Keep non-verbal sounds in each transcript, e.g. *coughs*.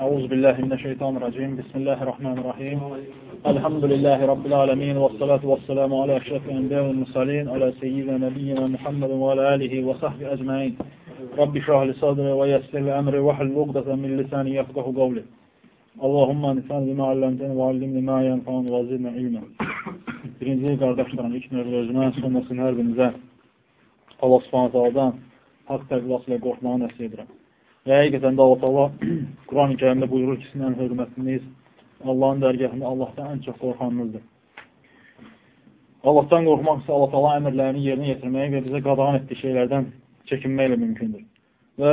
Euzu billahi mineşşeytanirracim. Bismillahirrahmanirrahim. Elhamdülillahi rabbil alamin ve salatu vesselamu ala eşrefil enbiya ve'l mursalin ala seyyidina nebiyyina Muhammedin ve ala alihi ve sahbihi ecmaîn. Rabbi şrah li sadri ve yessir li emri ve hlul ukdeten min lisani yefkahu kavli. Allahumma nifan bima allamteni ve allimni ma yenfa'un ve zidni ilmen. Birinci qardaşlarım, ilk növbə özümə, sonrasını hər birinizə Allah subhanət aladan haqq təqvası ilə qorxmağı nəsib edirəm. Və həqiqətən də Allah Allah *clears throat* Quran-ı kərimdə buyurur ki, sizin ən hörmətiniz Allahın dərgahında Allahdan ən çox qorxanınızdır. Allahdan qorxmaq isə Allah Allah əmrlərini yerinə yetirməyə və bizə qadağan etdiyi şeylərdən çəkinməklə mümkündür. Və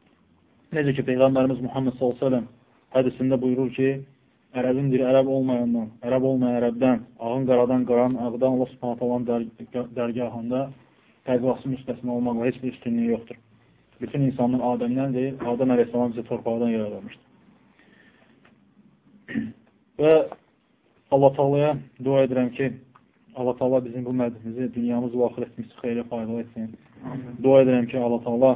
*clears throat* necə ki, Peyğəmbərimiz Muhammed s.ə.v hədisində buyurur ki, ərəbin diri ərəb olmayandan, ərəb olmayan ərəbdən, ağın qaradan, qaran ağdan Allah subhanət dərgahında təqvası müstəsna olmaqla heç bir üstünlüyü yoxdur. Bütün insanlar Adəmdən deyil, Adəm əleyhissalam bizə torpaqdan yaradılmışdır. *clears throat* Və Allah Taala'ya dua edirəm ki, Allah Taala bizim bu məclisimizi dünyamız və axirətimiz xeyirə faydalı etsin. Dua edirəm ki, Allah Taala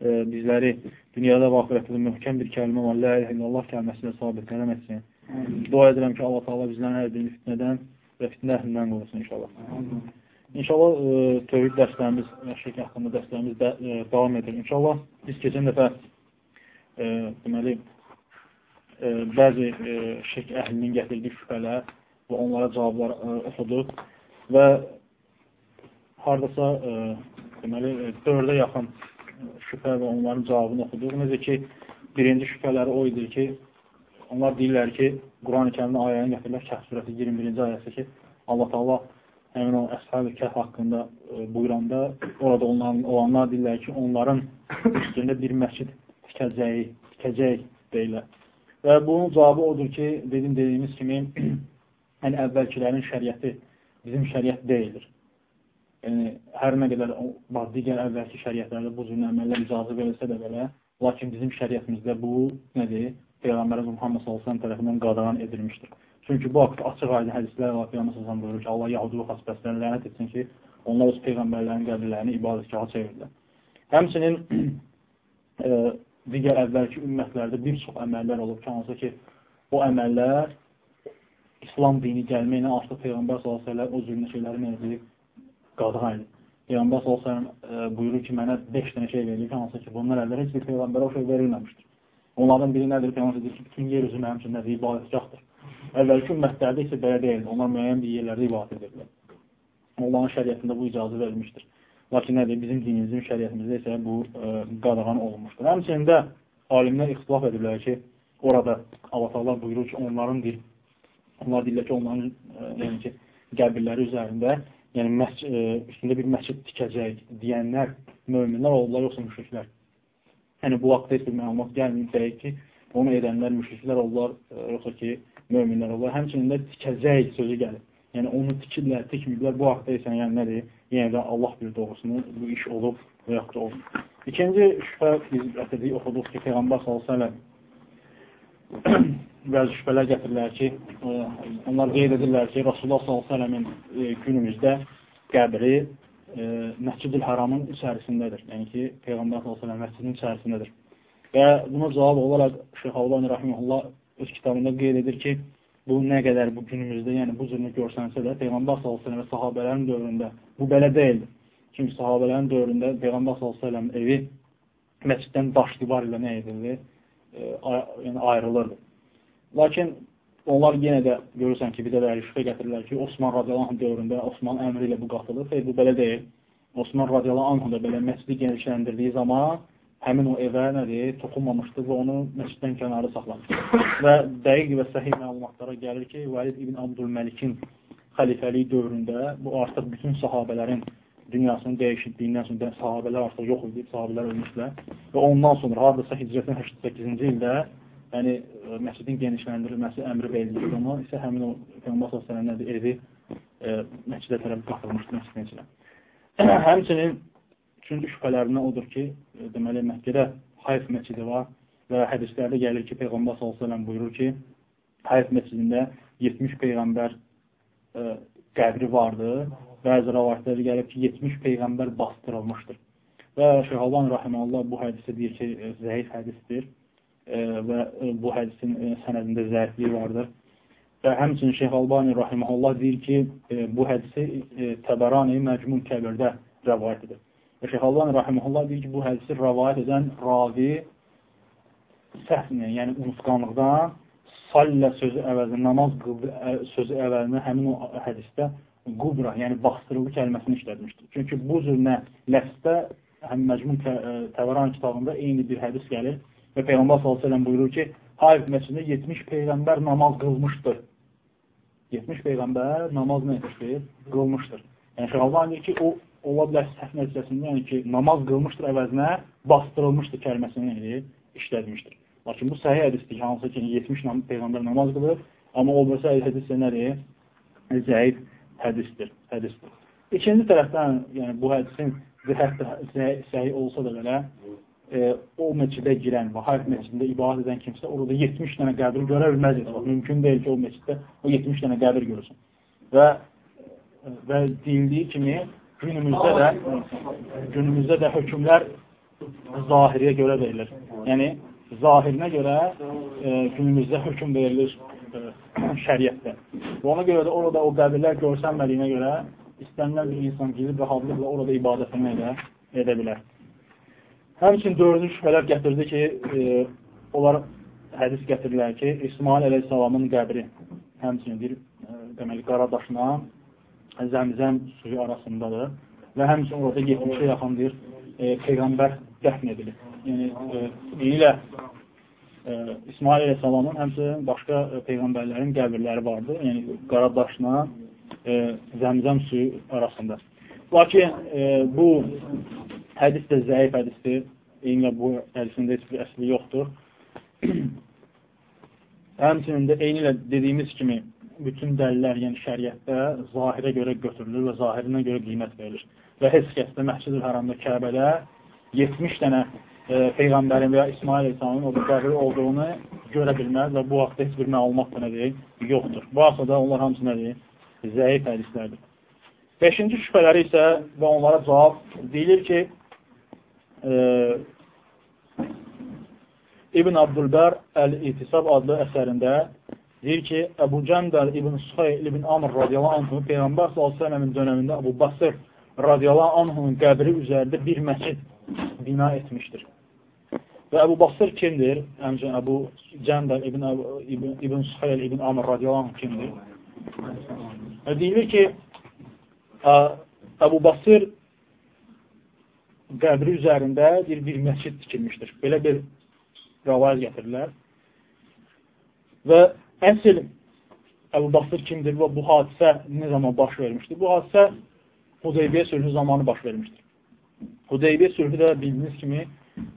e, bizləri dünyada və axirətdə möhkəm bir kəlmə var, la ilahe illallah kəlməsi ilə sabit qələm etsin. Dua edirəm ki, Allah Taala bizləri hər bir fitnədən və fitnə əhlindən qorusun inşallah. İnşallah e, tövhid dərslərimiz, şirk haqqında dərslərimiz də, e, davam edir. İnşallah biz keçən dəfə e, deməli e, bəzi e, şirk əhlinin gətirdiyi şübhələr və onlara cavablar e, oxuduq və hardasa e, deməli e, dördə yaxın şübhə və onların cavabını oxuduq. Necə ki, birinci şübhələri o idi ki, onlar deyirlər ki, Quran-ı kərimdə ayəni gətirirlər, Kəhv surəsi 21-ci ayəsi ki, Allah Taala həmin o əshab-ı kəhf haqqında e, buyuranda, orada onların, olanlar deyirlər ki, onların üstündə bir məscid tikəcəyi, tikəcək deyirlər. Və bunun cavabı odur ki, dedim dediyimiz kimi, *clears throat* yəni əvvəlkilərin şəriəti bizim şəriət deyildir. Yəni, hər nə qədər digər əvvəlki şəriətlərdə bu cür əməllər icazı verilsə də belə, lakin bizim şəriətimizdə bu nədir? Peyğəmbərimiz Muhammed s.ə.v tərəfindən qadağan edilmişdir. Çünki bu haqda açıq aydın hədislər var. Peyğəmbər sallallahu buyurur ki, Allah Yahudluq xəstələrinə lənət etsin ki, onlar öz peyğəmbərlərin qəbirlərini ibadətgaha çevirirlər. Həmçinin *clears throat* e, digər əvvəlki ümmətlərdə bir çox əməllər olub ki, hansı ki, o əməllər İslam dini gəlməklə artıq Peyğəmbər sallallahu o cür şeyləri nə edib? Qadağan edib. Peyğəmbər sallallahu buyurur ki, mənə 5 dənə şey verilib, hansı ki, bunlar əvvəl heç bir Peyğəmbərə o şey verilməmişdir. Onlardan biri nədir? Peyğəmbər deyir ki, bütün yer üzü mənim üçün nədir? İbadətgahdır. Əvvəlki ümmətlərdə isə belə deyil. Onlar müəyyən bir yerlərdə ibadət edirlər. Allahın şəriətində bu icazə verilmişdir. Lakin nədir? Bizim dinimizin şəriətimizdə isə bu ə, e, qadağan olunmuşdur. Həmçinin də alimlər ixtilaf edirlər ki, orada Allah buyurur ki, onların dil, onlar deyirlər ki, onların ə, e, yəni ki, qəbirləri üzərində yəni məs ə, e, üstündə bir məscid tikəcək deyənlər möminlər olurlar, yoxsa müşriklər. Yəni bu haqda heç bir məlumat gəlməyib ki, onu edənlər müşriklər olurlar, ə, yoxsa ki, möminlər olur. Həmçinin də tikəcək sözü gəlir. Yəni onu tikirlər, tikməyiblər. Bu haqda isə yəni nədir? Yəni də Allah bir doğrusunu bu iş olub və yaxud da olub. İkinci şübhə biz gətirdik, oxuduq ki, Peyğəmbər sallallahu *clears throat* bəzi şübhələr gətirirlər ki, e, onlar qeyd edirlər ki, Rasulullah sallallahu e, günümüzdə qəbri e, Məscid-ül Haramın içərisindədir. Yəni ki, Peyğəmbər sallallahu məscidin içərisindədir. Və buna cavab olaraq Şeyx Allahın Rəhməhullah öz kitabında qeyd edir ki, bu nə qədər bu günümüzdə, yəni bu cürünü görsənsə də Peyğəmbər sallallahu və sahabələrin dövründə bu belə deyildi. Çünki sahabələrin dövründə Peyğəmbər sallallahu evi məsciddən daş divar ilə nə edildi? E, yəni ayrılırdı. Lakin onlar yenə də görürsən ki, bir də şübhə gətirirlər ki, Osman radiyallahu dövründə Osman əmri ilə bu qatılır. Xeyr, bu belə deyil. Osman radiyallahu anh da belə məscidi genişləndirdiyi zaman həmin o evə nədir, toxunmamışdır və onu məsciddən kənarı saxlamışdır. və dəqiq və səhih məlumatlara gəlir ki, Vəlid ibn Abdülməlikin xəlifəliyi dövründə bu artıq bütün sahabələrin dünyasının dəyişikliyindən sonra sahabələr artıq yox idi, sahabələr ölmüşlər. Və ondan sonra hardasa Hicrətin 88-ci ildə yəni məscidin genişləndirilməsi əmri verilmişdi. Ona isə həmin o Peyğəmbər sallallahu əleyhi evi e, məscidə tərəf qatılmışdı məscidin içinə. *clears throat* Həmçinin Üçüncü şübhələrindən odur ki, e, deməli, Məkkədə Hayf məscidi var və hədislərdə gəlir ki, Peyğəmbər s.ə.v buyurur ki, Hayf məscidində 70 Peyğəmbər ə, e, qəbri vardı. Bəzi rəvayətlərdə gəlir ki, 70 Peyğəmbər bastırılmışdır. Və Şeyh Alban Rahiməllah bu hədisə deyir ki, e, zəif hədisdir. və bu hədisin sənədində zərfliyi vardır. Və həmçinin Şeyh Albani rahiməhullah deyir ki, bu hədisi Təbərani Məcmun Kəbirdə rəvayət edir. Və Şeyh Albani rahiməhullah deyir ki, bu hədisi rəvayət edən ravi səhvini, yəni unutqanlıqdan sallə sözü əvəzinə, namaz qıldı sözü əvəzinə həmin o hədisdə qubra, yəni bastırıldı kəlməsini işlətmişdir. Çünki bu cürlə ləfsdə həm Məcmun Təvəran kitabında eyni bir hədis gəlir və Peyğəmbər s.ə.v buyurur ki, Hayf məscidində 70 Peyğəmbər namaz qılmışdır. 70 Peyğəmbər namaz nə etmişdir? Qılmışdır. Yəni Şəhalban deyir ki, o ola bilər səhv nəticəsində, yəni ki, namaz qılmışdır əvəzinə bastırılmışdır kəlməsini yəni, işlətmişdir. Lakin bu səhih hədisdir ki, hansı ki, 70 nam Peyğəmbər namaz qılır, amma o birisi hədis nədir? Zəif hədisdir. hədisdir. İkinci tərəfdən, yəni bu hədisin zəhət səhi olsa da belə, e, o meçidə girən və Hayf meçidində ibadət edən kimsə orada 70 dənə qəbir görə bilməz. Mümkün deyil ki, o meçiddə o 70 dənə qəbir görürsün. Və və deyildiyi kimi günümüzdə də günümüzdə də hökmlər zahiriyə görə verilir. Yəni zahirinə görə e, günümüzdə hökm verilir e, şəriətdə. Və ona görə də orada o qəbirlər görsənmədiyinə görə istənilən bir insan gidib rahatlıqla orada ibadətini edə, edə bilər. Həmçin dördüncü şübhələr gətirdi ki, e, onlar hədis gətirirlər ki, İsmail əleyhissalamın qəbri həmçinin e, deməli, qara daşla zəmzəm suyu arasındadır və həmçinin orada 70-ə yaxın bir e, Peyğəmbər dəfn edilir. Yəni, e, ilə e, İsmail əleyhissalamın həmçinin başqa e, peyğəmbərlərin qəbirləri vardı. Yəni qara daşla e, zəmzəm suyu arasında. Lakin e, bu hədis də zəif hədisdir. Eynilə bu hədisində heç bir əsli yoxdur. *clears throat* Həmçinin də eynilə dediyimiz kimi bütün dəlillər, yəni şəriətdə zahirə görə götürülür və zahirinə görə qiymət verilir. Və heç kəs də Məscid-ül Haramda Kəbədə 70 dənə e, Peyğəmbərin və ya İsmail İsa'nın o qəbri olduğunu görə bilməz və bu vaxtda heç bir məlumat da nədir? Yoxdur. Bu asada onlar hamısı nədir? Zəif hədislərdir. Beşinci şübhələri isə və onlara cavab deyilir ki, e, İbn Abdülbər Əl-İtisab adlı əsərində deyir ki, Əbu Cəndəl İbn Suhayl İbn Amr radiyallahu anhu Peyğəmbər s.ə.v-in dönəmində Əbu Basır radiyallahu anhunun qəbri üzərində bir məscid bina etmişdir. Və Əbu Basır kimdir? Həmçin Əbu Cəndəl İbn, İbn, İbn Suhayl İbn Amr radiyallahu kimdir? Və deyilir ki, Əbu Basır qəbri üzərində bir, bir məscid tikilmişdir. Belə bir rəvayət gətirirlər. Və əsl Əbu Basır kimdir və bu hadisə nə zaman baş vermişdir? Bu hadisə Hudeybiyyə sülhü zamanı baş vermişdir. Hudeybiyyə sülhü də bildiyiniz kimi,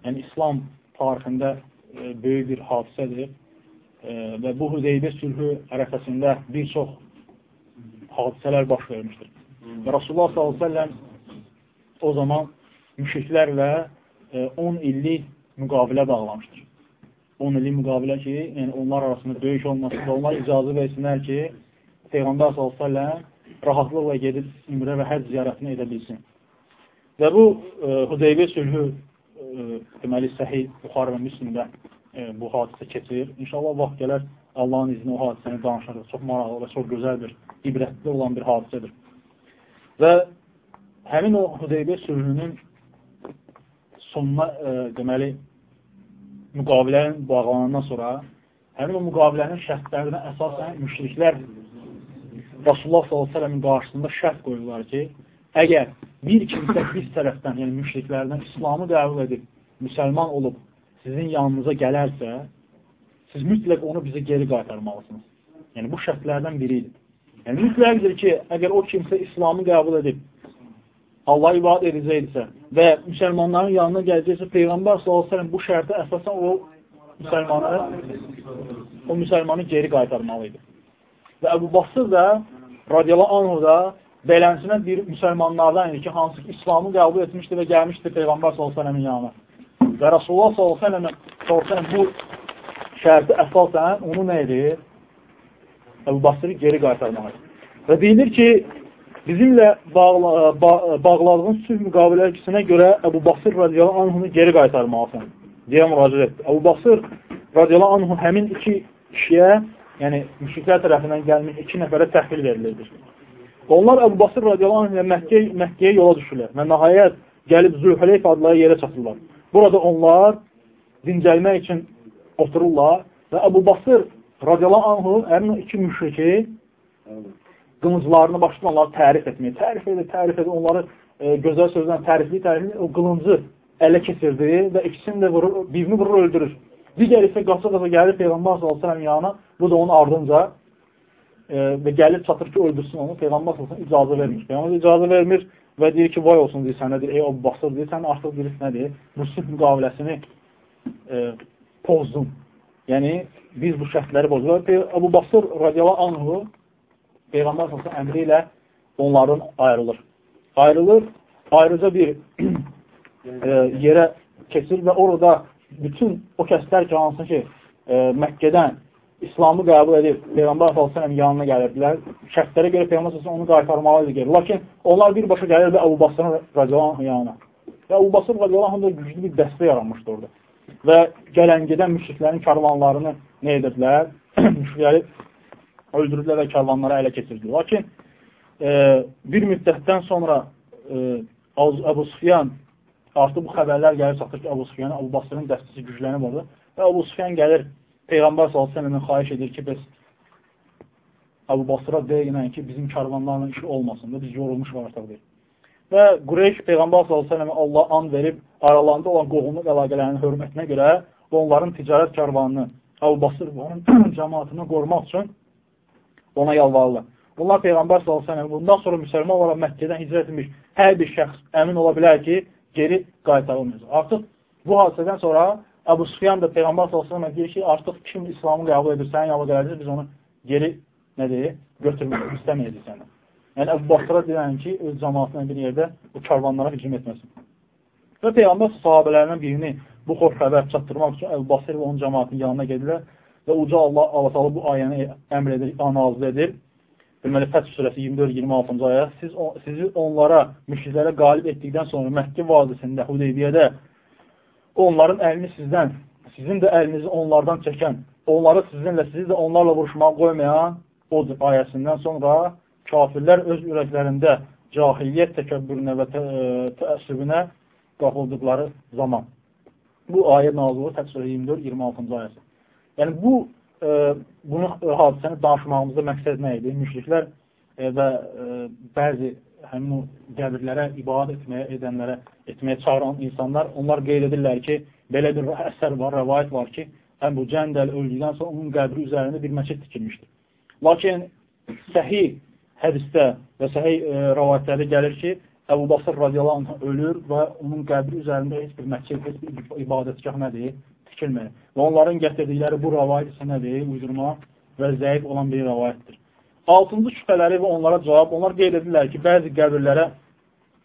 yəni İslam tarixində e, böyük bir hadisədir e, və bu Hudeybiyyə sülhü ərəfəsində bir çox hadisələr baş vermişdir. Və Rasulullah s.ə.v o zaman müşriklərlə e, 10 illik müqavilə bağlamışdır. 10 illik müqavilə ki, yəni onlar arasında döyüş olmasın və onlar icazı versinlər ki, Peyğəmbər s.ə.v rahatlıqla gedib ümrə və həcc ziyarətini edə bilsin. Və bu e, Hudeybiyyə sülhü e, deməli səhih Buxar və Müslimdə e, bu hadisə keçir. İnşallah vaxt gələr Allahın izni o hadisəni danışarıq. Çox maraqlı və çox gözəl bir, ibrətli olan bir hadisədir. Və həmin o Hudeybiyyə sülhünün sonuna e, deməli müqavilənin bağlanandan sonra həmin o müqavilənin şərtlərinə əsasən müşriklər Rasulullah s.ə.v-in qarşısında şərt qoyurlar ki, əgər bir kimsə biz tərəfdən, yəni müşriklərdən İslamı qəbul edib, müsəlman olub, sizin yanınıza gələrsə, siz mütləq onu bizə geri qaytarmalısınız. Yəni, bu şərtlərdən biridir. Yəni, mütləqdir ki, əgər o kimsə İslamı qəbul edib, Allah ibad edəcəkdirsə və müsəlmanların yanına gələcəksə, Peyğəmbər s.ə.v bu şərtə əsasən o müsəlmanı o müsəlmanı geri qaytarmalıydı. Və Əbu Basır da radiyallahu anhu da belənsinə bir müsəlmanlardan idi ki, hansı ki, İslamı qəbul etmişdi və gəlmişdi Peyğəmbər s.ə.v-in yanına. Və Rasulullah s.ə.v bu şərti əsasən onu nə edir? Əbu Basırı geri qaytarmalıdır. Və deyilir ki, bizimlə bağla, ba bağladığın sülh müqaviləsinə görə Əbu Basır radiyallahu anhunu geri qaytarmalısın deyə müraciət etdi. Əbu Basır radiyallahu anhu həmin iki kişiyə, yəni müşriklər tərəfindən gəlmiş iki nəfərə təhvil verilirdir. Onlar Əbu Basır radiyallahu anh ilə Məkkəyə Məkkəyə yola düşürlər və nəhayət gəlib Zülhüleyf adlı yerə çatırlar. Burada onlar dincəlmək üçün otururlar və Əbu Basır radiyallahu anhu həmin iki müşriki qılınclarını başlayır onları tərif etməyə. Tərif edir, tərif edir, onları e, gözəl sözlə tərifli, tərifli o qılıncı ələ keçirdi və ikisini də vurur, birini vurur, öldürür. Digər isə qaça-qaça gəlir Peyğəmbər s.ə.v yanına, bu da onun ardınca e, və gəlib çatır ki, öldürsün onu, Peyğəmbər s.ə.v icazə vermir. Peyğəmbər icazə vermir və deyir ki, vay olsun deyir sənə, deyir, ey Abu Basır, deyir, sən artıq birisi nədir? Bu sülh müqaviləsini e, pozdun. Yəni, biz bu şərtləri bozular. Abu Basır radiyallahu anhu Peyğəmbər s.ə.v əmri ilə onların ayrılır. Ayrılır, ayrıca bir *clears throat* e, yerə keçir və orada bütün o kəslər ki, hansı ki, e, Məkkədən İslamı qəbul edib Peyğəmbər s.ə.v yanına gəlirdilər. Şərtlərə görə Peyğəmbər s.ə.v onu qaytarmalı idi. Lakin onlar birbaşa gəlirdi Əbu Basırın radiyallahu yanına. Və Əbu Basır radiyallahu da güclü bir dəstə yaranmışdı orada. Və gələn gedən müşriklərin karvanlarını nə edirdilər? *clears throat* Müşrikləri öldürürlər və karvanları ələ keçirdilər. Lakin e, bir müddətdən sonra e, Əbu Sufyan artıq bu xəbərlər gəlir çatır ki, Əbu Sufyanın Əbu Basırın dəstəsi güclənib orada və Əbu Sufyan gəlir Peyğəmbər s.ə.v xahiş edir ki, bəs Əbu Basıra deyinən yəni ki, bizim karvanlarla işi olmasın da, biz yorulmuş artıq deyir. Və Qureyş Peyğəmbər s.ə.v Allah an verib aralarında olan qoğumluq əlaqələrinin hörmətinə görə onların ticarət karvanını Əbu Basır və onun *clears throat* cəmatını qorumaq üçün ona yalvarırlar. Bunlar Peyğəmbər s.ə.v bundan sonra müsəlman olaraq Məkkədən hicrət etmiş hər bir şəxs əmin ola bilər ki, geri qaytarılmayacaq. Artıq bu hadisədən sonra Əbu Sufyan da Peyğəmbər sallallahu deyir ki, artıq kim İslamı qəbul edir, sənin yanına gələcək, biz onu geri nə deyir, götürməyək, istəməyəcək səni. Yəni Əbu Basra deyən ki, öz cəmaatına bir yerdə bu karvanlara hücum etməsin. Və Peyğəmbər sahabələrindən birini bu xoş xəbər çatdırmaq üçün Əbu Basir və onun cəmaatının yanına gedirlər və uca Allah Allah bu ayəni əmr edir, nazil edir. Deməli, Fəth surəsi 24-26-cı ayə siz, sizi onlara, müşriklərə qalib etdikdən sonra Məkkə vazisində, Hudeybiyyədə onların əlini sizdən, sizin də əlinizi onlardan çəkən, onları sizinlə, sizi də onlarla vuruşmağa qoymayan odur ayəsindən sonra kafirlər öz ürəklərində cahiliyyət təkəbbürünə və tə təəssübünə qapıldıqları zaman. Bu ayə nazılı Təqsirə 24-26-cı ayəsi. Yəni, bu, e, bunu hadisəni danışmağımızda məqsəd nə idi? Müşriklər e, və e, bəzi həmin o qəbirlərə ibadət etməyə, edənlərə, etməyə çağıran insanlar, onlar qeyd edirlər ki, belə bir əsər var, rəvayət var ki, Əbu Cəndəl öldükdən sonra onun qəbri üzərində bir məçid tikilmişdir. Lakin səhih hədisdə və səhih e, rəvayətlərdə gəlir ki, Əbu Basır radiyallahu anh ölür və onun qəbri üzərində heç bir məçid, heç bir ibadətgah nədir? Tikilmir. Və onların gətirdikləri bu rəvayət isə nədir? Uydurma və zəif olan bir rəvayətdir. Altıncı şübhələri və onlara cavab, onlar qeyd edirlər ki, bəzi qəbirlərə,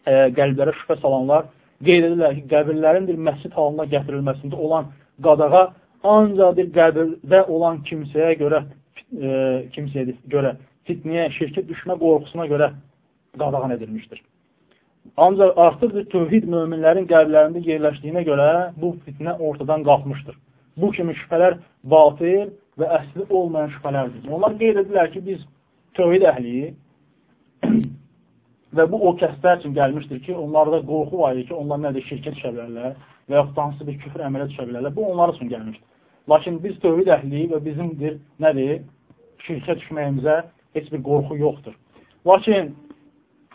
e, qəlblərə şübhə salanlar qeyd edirlər ki, qəbirlərin bir məscid halına gətirilməsində olan qadağa ancaq bir qəbirdə olan kimsəyə görə, e, kimsəyə görə fitniyə, şirkə düşmə qorxusuna görə qadağan edilmişdir. Ancaq artıq tövhid möminlərin qəlblərində yerləşdiyinə görə bu fitnə ortadan qalxmışdır. Bu kimi şübhələr batil və əsli olmayan şübhələrdir. Onlar qeyd edirlər ki, biz tövhid əhli *clears throat* və bu o kəslər üçün gəlmişdir ki, onlarda qorxu var ki, onlar nədir, şirkət düşə bilərlər və yaxud hansı bir küfr əmələ düşə bilərlər. Bu onlar üçün gəlmişdir. Lakin biz tövhid əhli və bizimdir, nədir, şirkət düşməyimizə heç bir qorxu yoxdur. Lakin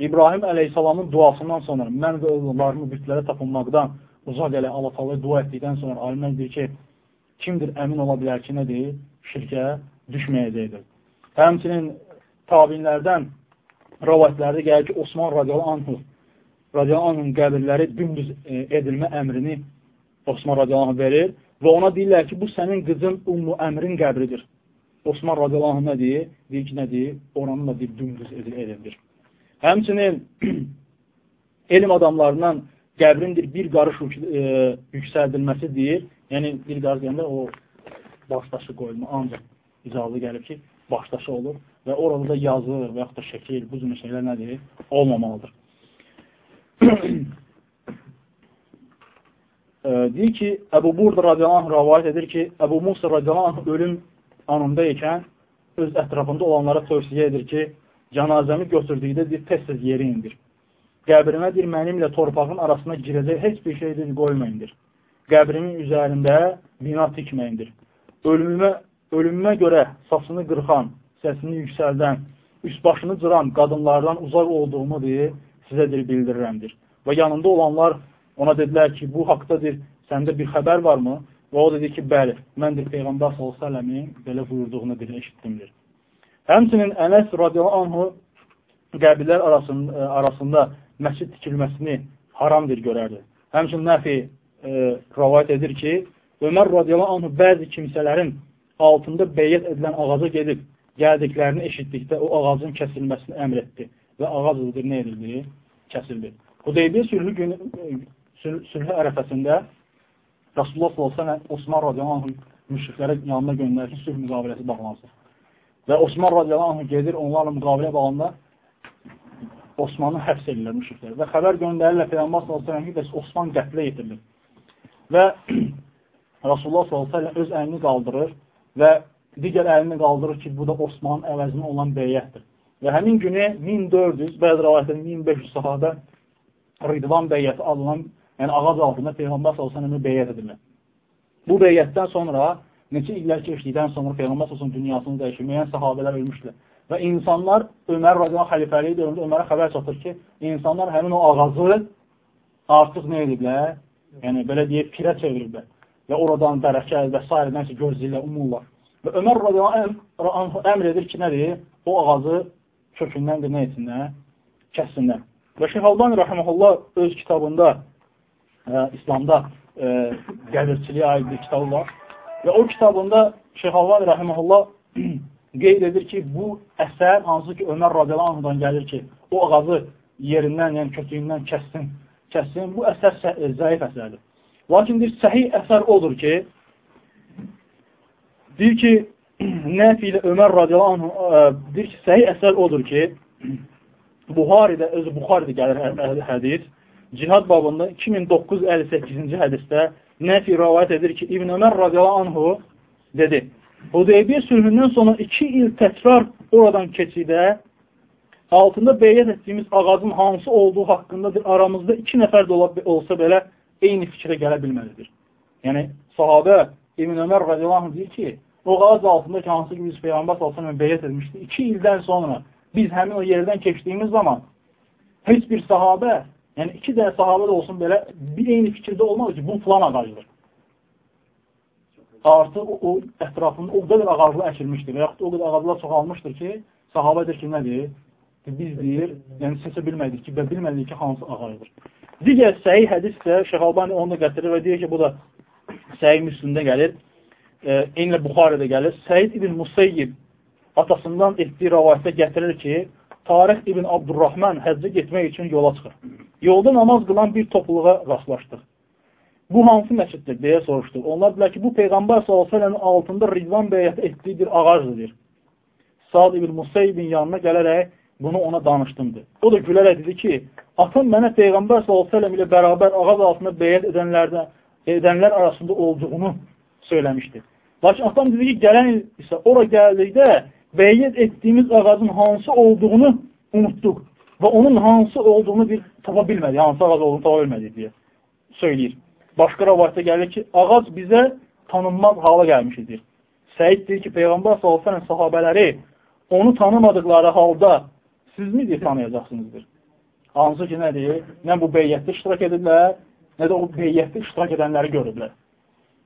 İbrahim əleyhissalamın duasından sonra mən və oğullarımı bütlərə tapınmaqdan uzaq elə Allah talı dua etdikdən sonra alimlər deyir ki, kimdir əmin ola bilər ki, nədir, şirkə düşməyəcəkdir. Həmçinin tabinlərdən rəvayətlərdə gəlir ki, Osman radiyallahu anhu radiyallahu anhun qəbirləri dümdüz e, edilmə əmrini Osman radiyallahu verir və ona deyirlər ki, bu sənin qızın Ummu Əmrin qəbridir. Osman radiyallahu nə deyir? Deyir ki, nə deyir? Oranın da deyir, dümdüz edilir. Həmçinin *clears throat* elm adamlarından qəbrindir bir qarış e, yüksəldilməsi deyir. Yəni, bir qarış deyəndə o başdaşı qoyulma ancaq icazı gəlib ki, başdaşı olur və orada da yazı və yaxud da şəkil, bu cümlə şeylər nədir? Olmamalıdır. *clears throat* e, deyir ki, Əbu Burda radiyallahu rəvayət edir ki, Əbu Musa radiyallahu ölüm anında ikən öz ətrafında olanlara tövsiyə edir ki, cənazəmi götürdükdə deyir, tez-tez yeri indir. Qəbrimə deyir, mənimlə torpağın arasına girəcək heç bir şey deyir, qoymayındır. Qəbrimin üzərində bina tikməyindir. Ölümümə, ölümümə görə saçını qırxan, səsini yüksəldən, üst başını cıran qadınlardan uzaq olduğumu deyir, sizə deyir, bildirirəmdir. Və yanında olanlar ona dedilər ki, bu haqdadır, səndə bir xəbər varmı? Və o dedi ki, bəli, mən deyir, Peyğəmbər s.ə.v-in belə buyurduğunu deyir, eşitdimdir. Həmçinin Ənəs radiyallahu anhu qəbirlər arasında, arasında məscid tikilməsini haramdır görərdi. Həmçinin Nəfi e, rəvayət edir ki, Ömər radiyallahu anhu bəzi kimsələrin altında beyyət edilən ağaca gedib gəldiklərini eşitdikdə o ağacın kəsilməsini əmr etdi və ağac ildir nə edildi? Kəsildi. Hudeybiyyə sülhü günü sülhü ərəfəsində Rasulullah sallallahu Osman radiyallahu anh müşriklərə yanına göndərir ki, sülh müqaviləsi bağlansın. Və Osman radiyallahu anh gedir, onlarla müqavilə bağlanda Osmanı həbs edirlər müşriklər. Və xəbər göndərirlər Peyğəmbər səlləm ki, Osman qətlə yetirilir. Və *clears throat* Rasulullah əleyhi öz əlini qaldırır və digər əlini qaldırır ki, bu da Osmanın əvəzinə olan beyyətdir. Və həmin günə 1400, bəzi rəvayətlərdə 1500 sahabə Ridvan beyyəti alınan, yəni ağac altında Peyğəmbər sallallahu beyyət edirlər. Bu beyyətdən sonra neçə illər keçdikdən sonra Peyğəmbər sallallahu dünyasını dəyişir, müəyyən sahabələr ölmüşdülər. Və insanlar Ömər radiyallahu xəlifəliyi dövründə Ömərə xəbər çatır ki, insanlar həmin o ağacı artıq nə ediblər? Yəni belə deyib pirə çeviriblər və oradan bərəkət və s. nəsə gözləyirlər, umurlar. Və Ömər radiyallahu əmr edir ki, nədir? O ağacı kökündəndir, nə etsinlər? Kəssinlər. Və Şeyh Albani rəhməhullah öz kitabında ə, İslamda ə, gəlirçiliyə aid bir kitabı var. Və o kitabında Şeyh Albani rəhməhullah *clears throat* qeyd edir ki, bu əsər hansı ki Ömər radiyallahu anhudan gəlir ki, o ağacı yerindən, yəni kötüyündən kəssin, kəssin. Bu əsər zəif əsərdir. Lakin bir səhih əsər odur ki, Deyir ki, *clears throat* Nəfi ilə Ömər radiyallahu anh, e, deyir ki, səhih əsər odur ki, *clears throat* Buxaridə, özü Buxaridə gəlir hə, hə, hədis, cihad babında 2958-ci hədisdə Nəfi rəvayət edir ki, İbn Ömər radiyallahu anhu dedi, Hudeybiyyə sülhündən sonra iki il təkrar oradan keçidə altında beyyət etdiyimiz ağacın hansı olduğu haqqındadır, aramızda iki nəfər də olsa belə eyni fikrə gələ bilməlidir. Yəni, sahabə İbn Ömər radiyallahu deyir ki, o ağac altında ki, hansı ki biz Peyğəmbər sallallahu beyyət etmişdik, iki ildən sonra biz həmin o yerdən keçdiyimiz zaman heç bir sahabə, yəni iki dənə sahabə də olsun belə bir eyni fikirdə olmalı ki, bu plan ağacıdır. Artıq o, o ətrafında o qədər ağaclı əkilmişdir və yaxud o qədər ağaclar çoxalmışdır ki, sahabə deyir ki, nədir? Biz deyir, yəni seçə bilmədik ki, və bilmədik ki, hansı ağacdır. Digər səhih hədis də Şeyh Albani onu da gətirir və deyir ki, bu da Səhih Müslümdə gəlir, e, eynilə Buxarədə gəlir. Səid ibn Musayyib atasından etdiyi rəvayətdə gətirir ki, Tarix ibn Abdurrahman həccə getmək üçün yola çıxır. Yolda namaz qılan bir topluluğa rastlaşdıq. Bu hansı məsciddir, deyə soruşdu. Onlar bilər ki, bu Peyğəmbər s.ə.v-in altında Ridvan beyyəti etdiyi bir ağacdır. Sad ibn Musayyibin yanına gələrək bunu ona danışdımdır. O da gülərək dedi ki, atam mənə Peyğəmbər s.ə.v ilə bərabər ağac altında beyyət edənlərdən edənlər arasında olduğunu söyləmişdir. Lakin atam dedi ki, gələn isə ora gəldikdə bəyyət etdiyimiz ağacın hansı olduğunu unutduq və onun hansı olduğunu bir tapa bilmədik, hansı ağac olduğunu tapa bilmədik deyə söyləyir. Başqa rəvayətdə gəlir ki, ağac bizə tanınmaz hala gəlmişdir. Səid deyir ki, Peyğəmbər s.ə.v sahabələri onu tanımadıqları halda siz mi deyə tanıyacaqsınızdır? Hansı ki, nədir? Nə bu beyyətdə iştirak edirlər, nə də o beyyətdə iştirak edənləri görüblər.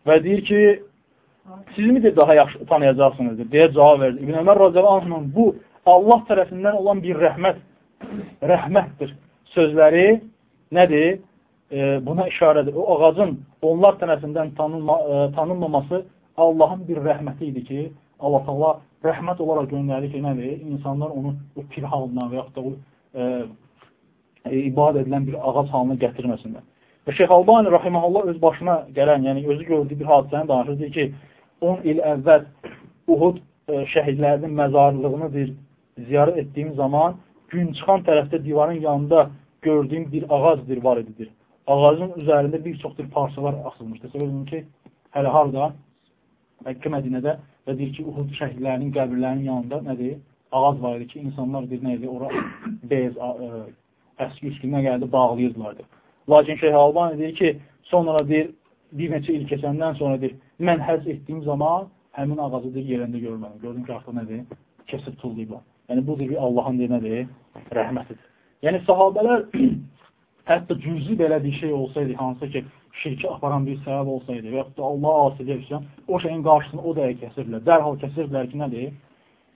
Və deyir ki, siz mi daha yaxşı tanıyacaqsınızdır, deyə cavab verdi. İbn Ömər radiyallahu bu Allah tərəfindən olan bir rəhmət, rəhmətdir sözləri nədir? E, buna işarədir. O ağacın onlar tərəfindən tanınma, e, tanınmaması Allahın bir rəhməti idi ki, Allah Allah rəhmət olaraq göndərdi ki, nədir? İnsanlar onu o pir halından və yaxud da o e, e, ibad edilən bir ağac halına gətirməsinlər. Və Şeyx Albani rahiməhullah öz başına gələn, yəni özü gördüyü bir hadisəni danışır. Deyir ki, 10 il əvvəl Uhud e, şəhidlərinin məzarlığını deyir, ziyarət etdiyim zaman gün çıxan tərəfdə divarın yanında gördüyüm bir ağacdır var ididir. ağacın üzərində bir çoxdur parçalar asılmışdır. Səbəbin ki, hələ harada Məkkə Mədinədə və deyir ki, Uhud şəhidlərinin qəbirlərinin yanında nədir? Ağac var idi ki, insanlar deyir, nə idi? Ora bez, əski üstünə gəldi, bağlayırdılardı. Lakin Şeyh Albani deyir ki, sonra deyir, bir neçə il keçəndən sonra deyir, mən həcc etdiyim zaman həmin ağacı deyir, yerində görmədim. Gördüm ki, artıq nədir? Kesib tullayıblar. Yəni, bu deyir, Allahın deyir, nədir? Rəhmətidir. Yəni, sahabələr *clears throat* hətta cüzi belə bir şey olsaydı, hansı ki, şirki aparan bir səbəb olsaydı və yaxud da Allah asiliyə düşən, o şeyin qarşısını o dəqiq kəsirlər. Dərhal kəsirlər ki, nədir?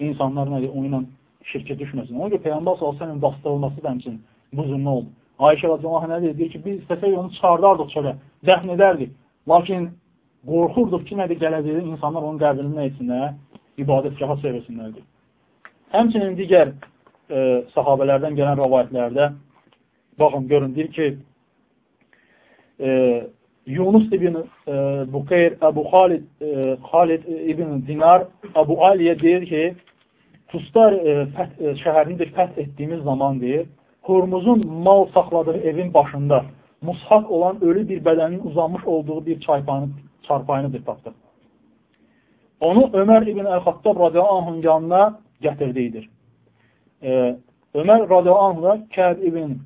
İnsanlar nədir? Onu ilə şirkə düşməsin. Ona görə Peyğəmbər s.ə.v bastırılması da həmçin bu zümrə oldu. Ayşə radiyallahu anh nədir? Deyir ki, biz istəsək onu çıxardardıq çölə, dəfn edərdik. Lakin qorxurduq ki, nədir gələcəkdə insanlar onun qəbrini nə etsinlər? İbadətgaha çevirsinlərdir. Həmçinin digər e, sahabələrdən gələn rəvayətlərdə baxın, görün, deyir ki, e, Yunus ibn e, Bukeyr, Əbu Xalid, e, Xalid ibn Dinar, Əbu Aliyə deyir ki, Tustar e, fəth, e, şəhərini fəth etdiyimiz zaman deyir, Hormuzun mal saxladığı evin başında mushaf olan ölü bir bədənin uzanmış olduğu bir çaypayını, çarpayını tapdı. Onu Ömər ibn Əl-Xattab radiyallahu yanına gətirdiydir. Ee, Ömər radiyallahu anhla Kəb ibn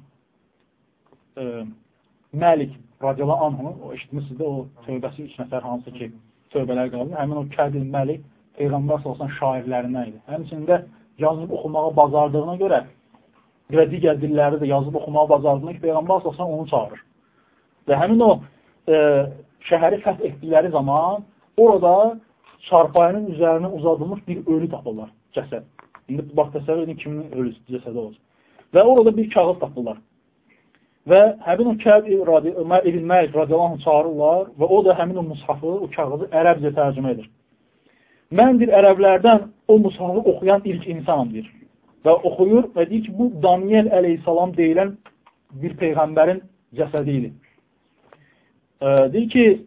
e, Məlik radiyallahu anhını, o eşitmişsiniz də o tövbəsi üç nəfər hansı ki tövbələr qaldı. Həmin o Kəb ibn Məlik Peyğəmbər olsan şairlərindən idi. Həmçində yazıb oxumağa bazardığına görə və digər dilləri də yazıb oxumağı bacardığında ki, Peyğəmbər salsan onu çağırır. Və həmin o e, şəhəri fəth etdikləri zaman orada çarpayının üzərinə uzadılmış bir ölü tapırlar, cəsəd. İndi bax, təsəvvür edin kimin ölüsü, cəsədi olsun. Və orada bir kağız tapırlar. Və həmin o Kəb ibn Məlik radiyallahu çağırırlar və o da həmin o mushafı, o kağızı ərəbcə tərcümə edir. Mən bir ərəblərdən o mushafı oxuyan ilk insanam, deyir və oxuyur və deyir ki, bu Daniel əleyhissalam deyilən bir peyğəmbərin cəsədi idi. E, deyir ki,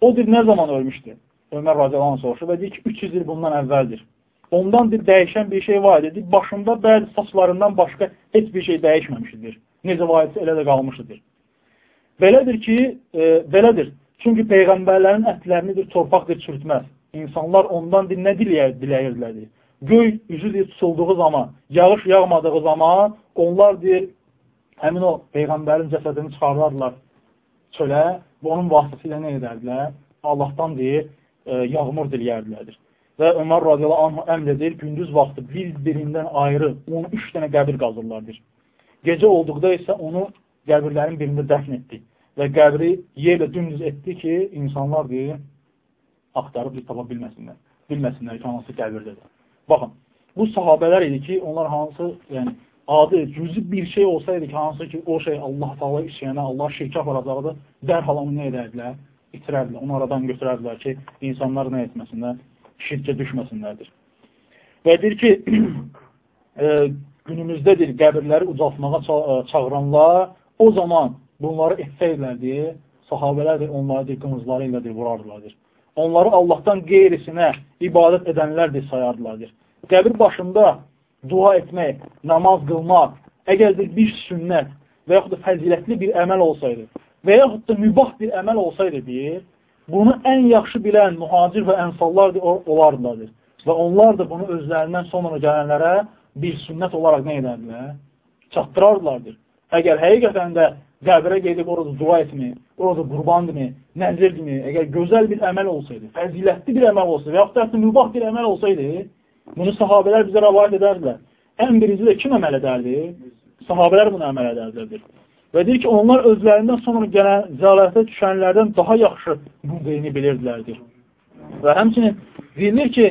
o dir nə zaman ölmüşdü? Ömər Racalan soruşur və deyir ki, 300 il bundan əvvəldir. Ondan bir dəyişən bir şey var idi. Başında bəzi saçlarından başqa heç bir şey dəyişməmişdir. Necə vaisə elə də qalmışdır. Belədir ki, e, belədir. Çünki peyğəmbərlərin ətlərinidir, torpaqdır, çürütməz. İnsanlar ondan nə diləyir, diləyirdilər göy üzü deyir, tutulduğu zaman, yağış yağmadığı zaman onlar deyir, həmin o Peyğəmbərin cəsədini çıxarlardılar çölə və onun vasitəsilə nə edərdilər? Allahdan deyir, e, yağmur diləyərdilərdir. Və Ömər radiyallahu anh əmr edir, gündüz vaxtı bir-birindən ayrı 13 dənə qəbir qazırlardır. Gecə olduqda isə onu qəbirlərin birində dəfn etdi və qəbri yerlə dümdüz etdi ki, insanlar deyir, axtarıb tapa bilməsinlər, bilməsinlər ki, hansı qəbirdədir. Baxın, bu sahabələr idi ki, onlar hansı, yəni, adi, cüzi bir şey olsaydı ki, hansı ki, o şey Allah taala işləyənə, Allah şirkə aparacaqdı, dərhal onu nə edərdilər? İtirərdilər, onu aradan götürərdilər ki, insanlar nə etməsinlər? Şirkə düşməsinlərdir. Və deyir ki, *clears throat* e, günümüzdədir qəbirləri ucaltmağa e, çağıranlar, o zaman bunları etsəydilər deyə, sahabələr də onları deyir, qımızları ilə deyir, vurardılardır onları Allahdan qeyrisinə ibadət edənlərdir sayardılardır. Qəbir başında dua etmək, namaz qılmaq, əgər bir sünnət və yaxud da fəzilətli bir əməl olsaydı və yaxud da mübah bir əməl olsaydı deyir, bunu ən yaxşı bilən mühacir və ənsallar olardılardır. Və onlar da bunu özlərindən sonra gələnlərə bir sünnət olaraq nə edərdilər? Çatdırardılardır. Əgər həqiqətən də qəbrə gedib orada dua etmək, orada qurban demək, nəzir demək, əgər gözəl bir əməl olsaydı, fəzilətli bir əməl olsaydı və yaxud da mübah bir əməl olsaydı, bunu sahabələr bizə rəvayət edərdilər. Ən birinci də kim əməl edərdi? Sahabələr bunu əməl edərdilər. Və deyir ki, onlar özlərindən sonra gələn zələtə düşənlərdən daha yaxşı bu deyini bilirdilərdir. Və həmçinin deyilir ki,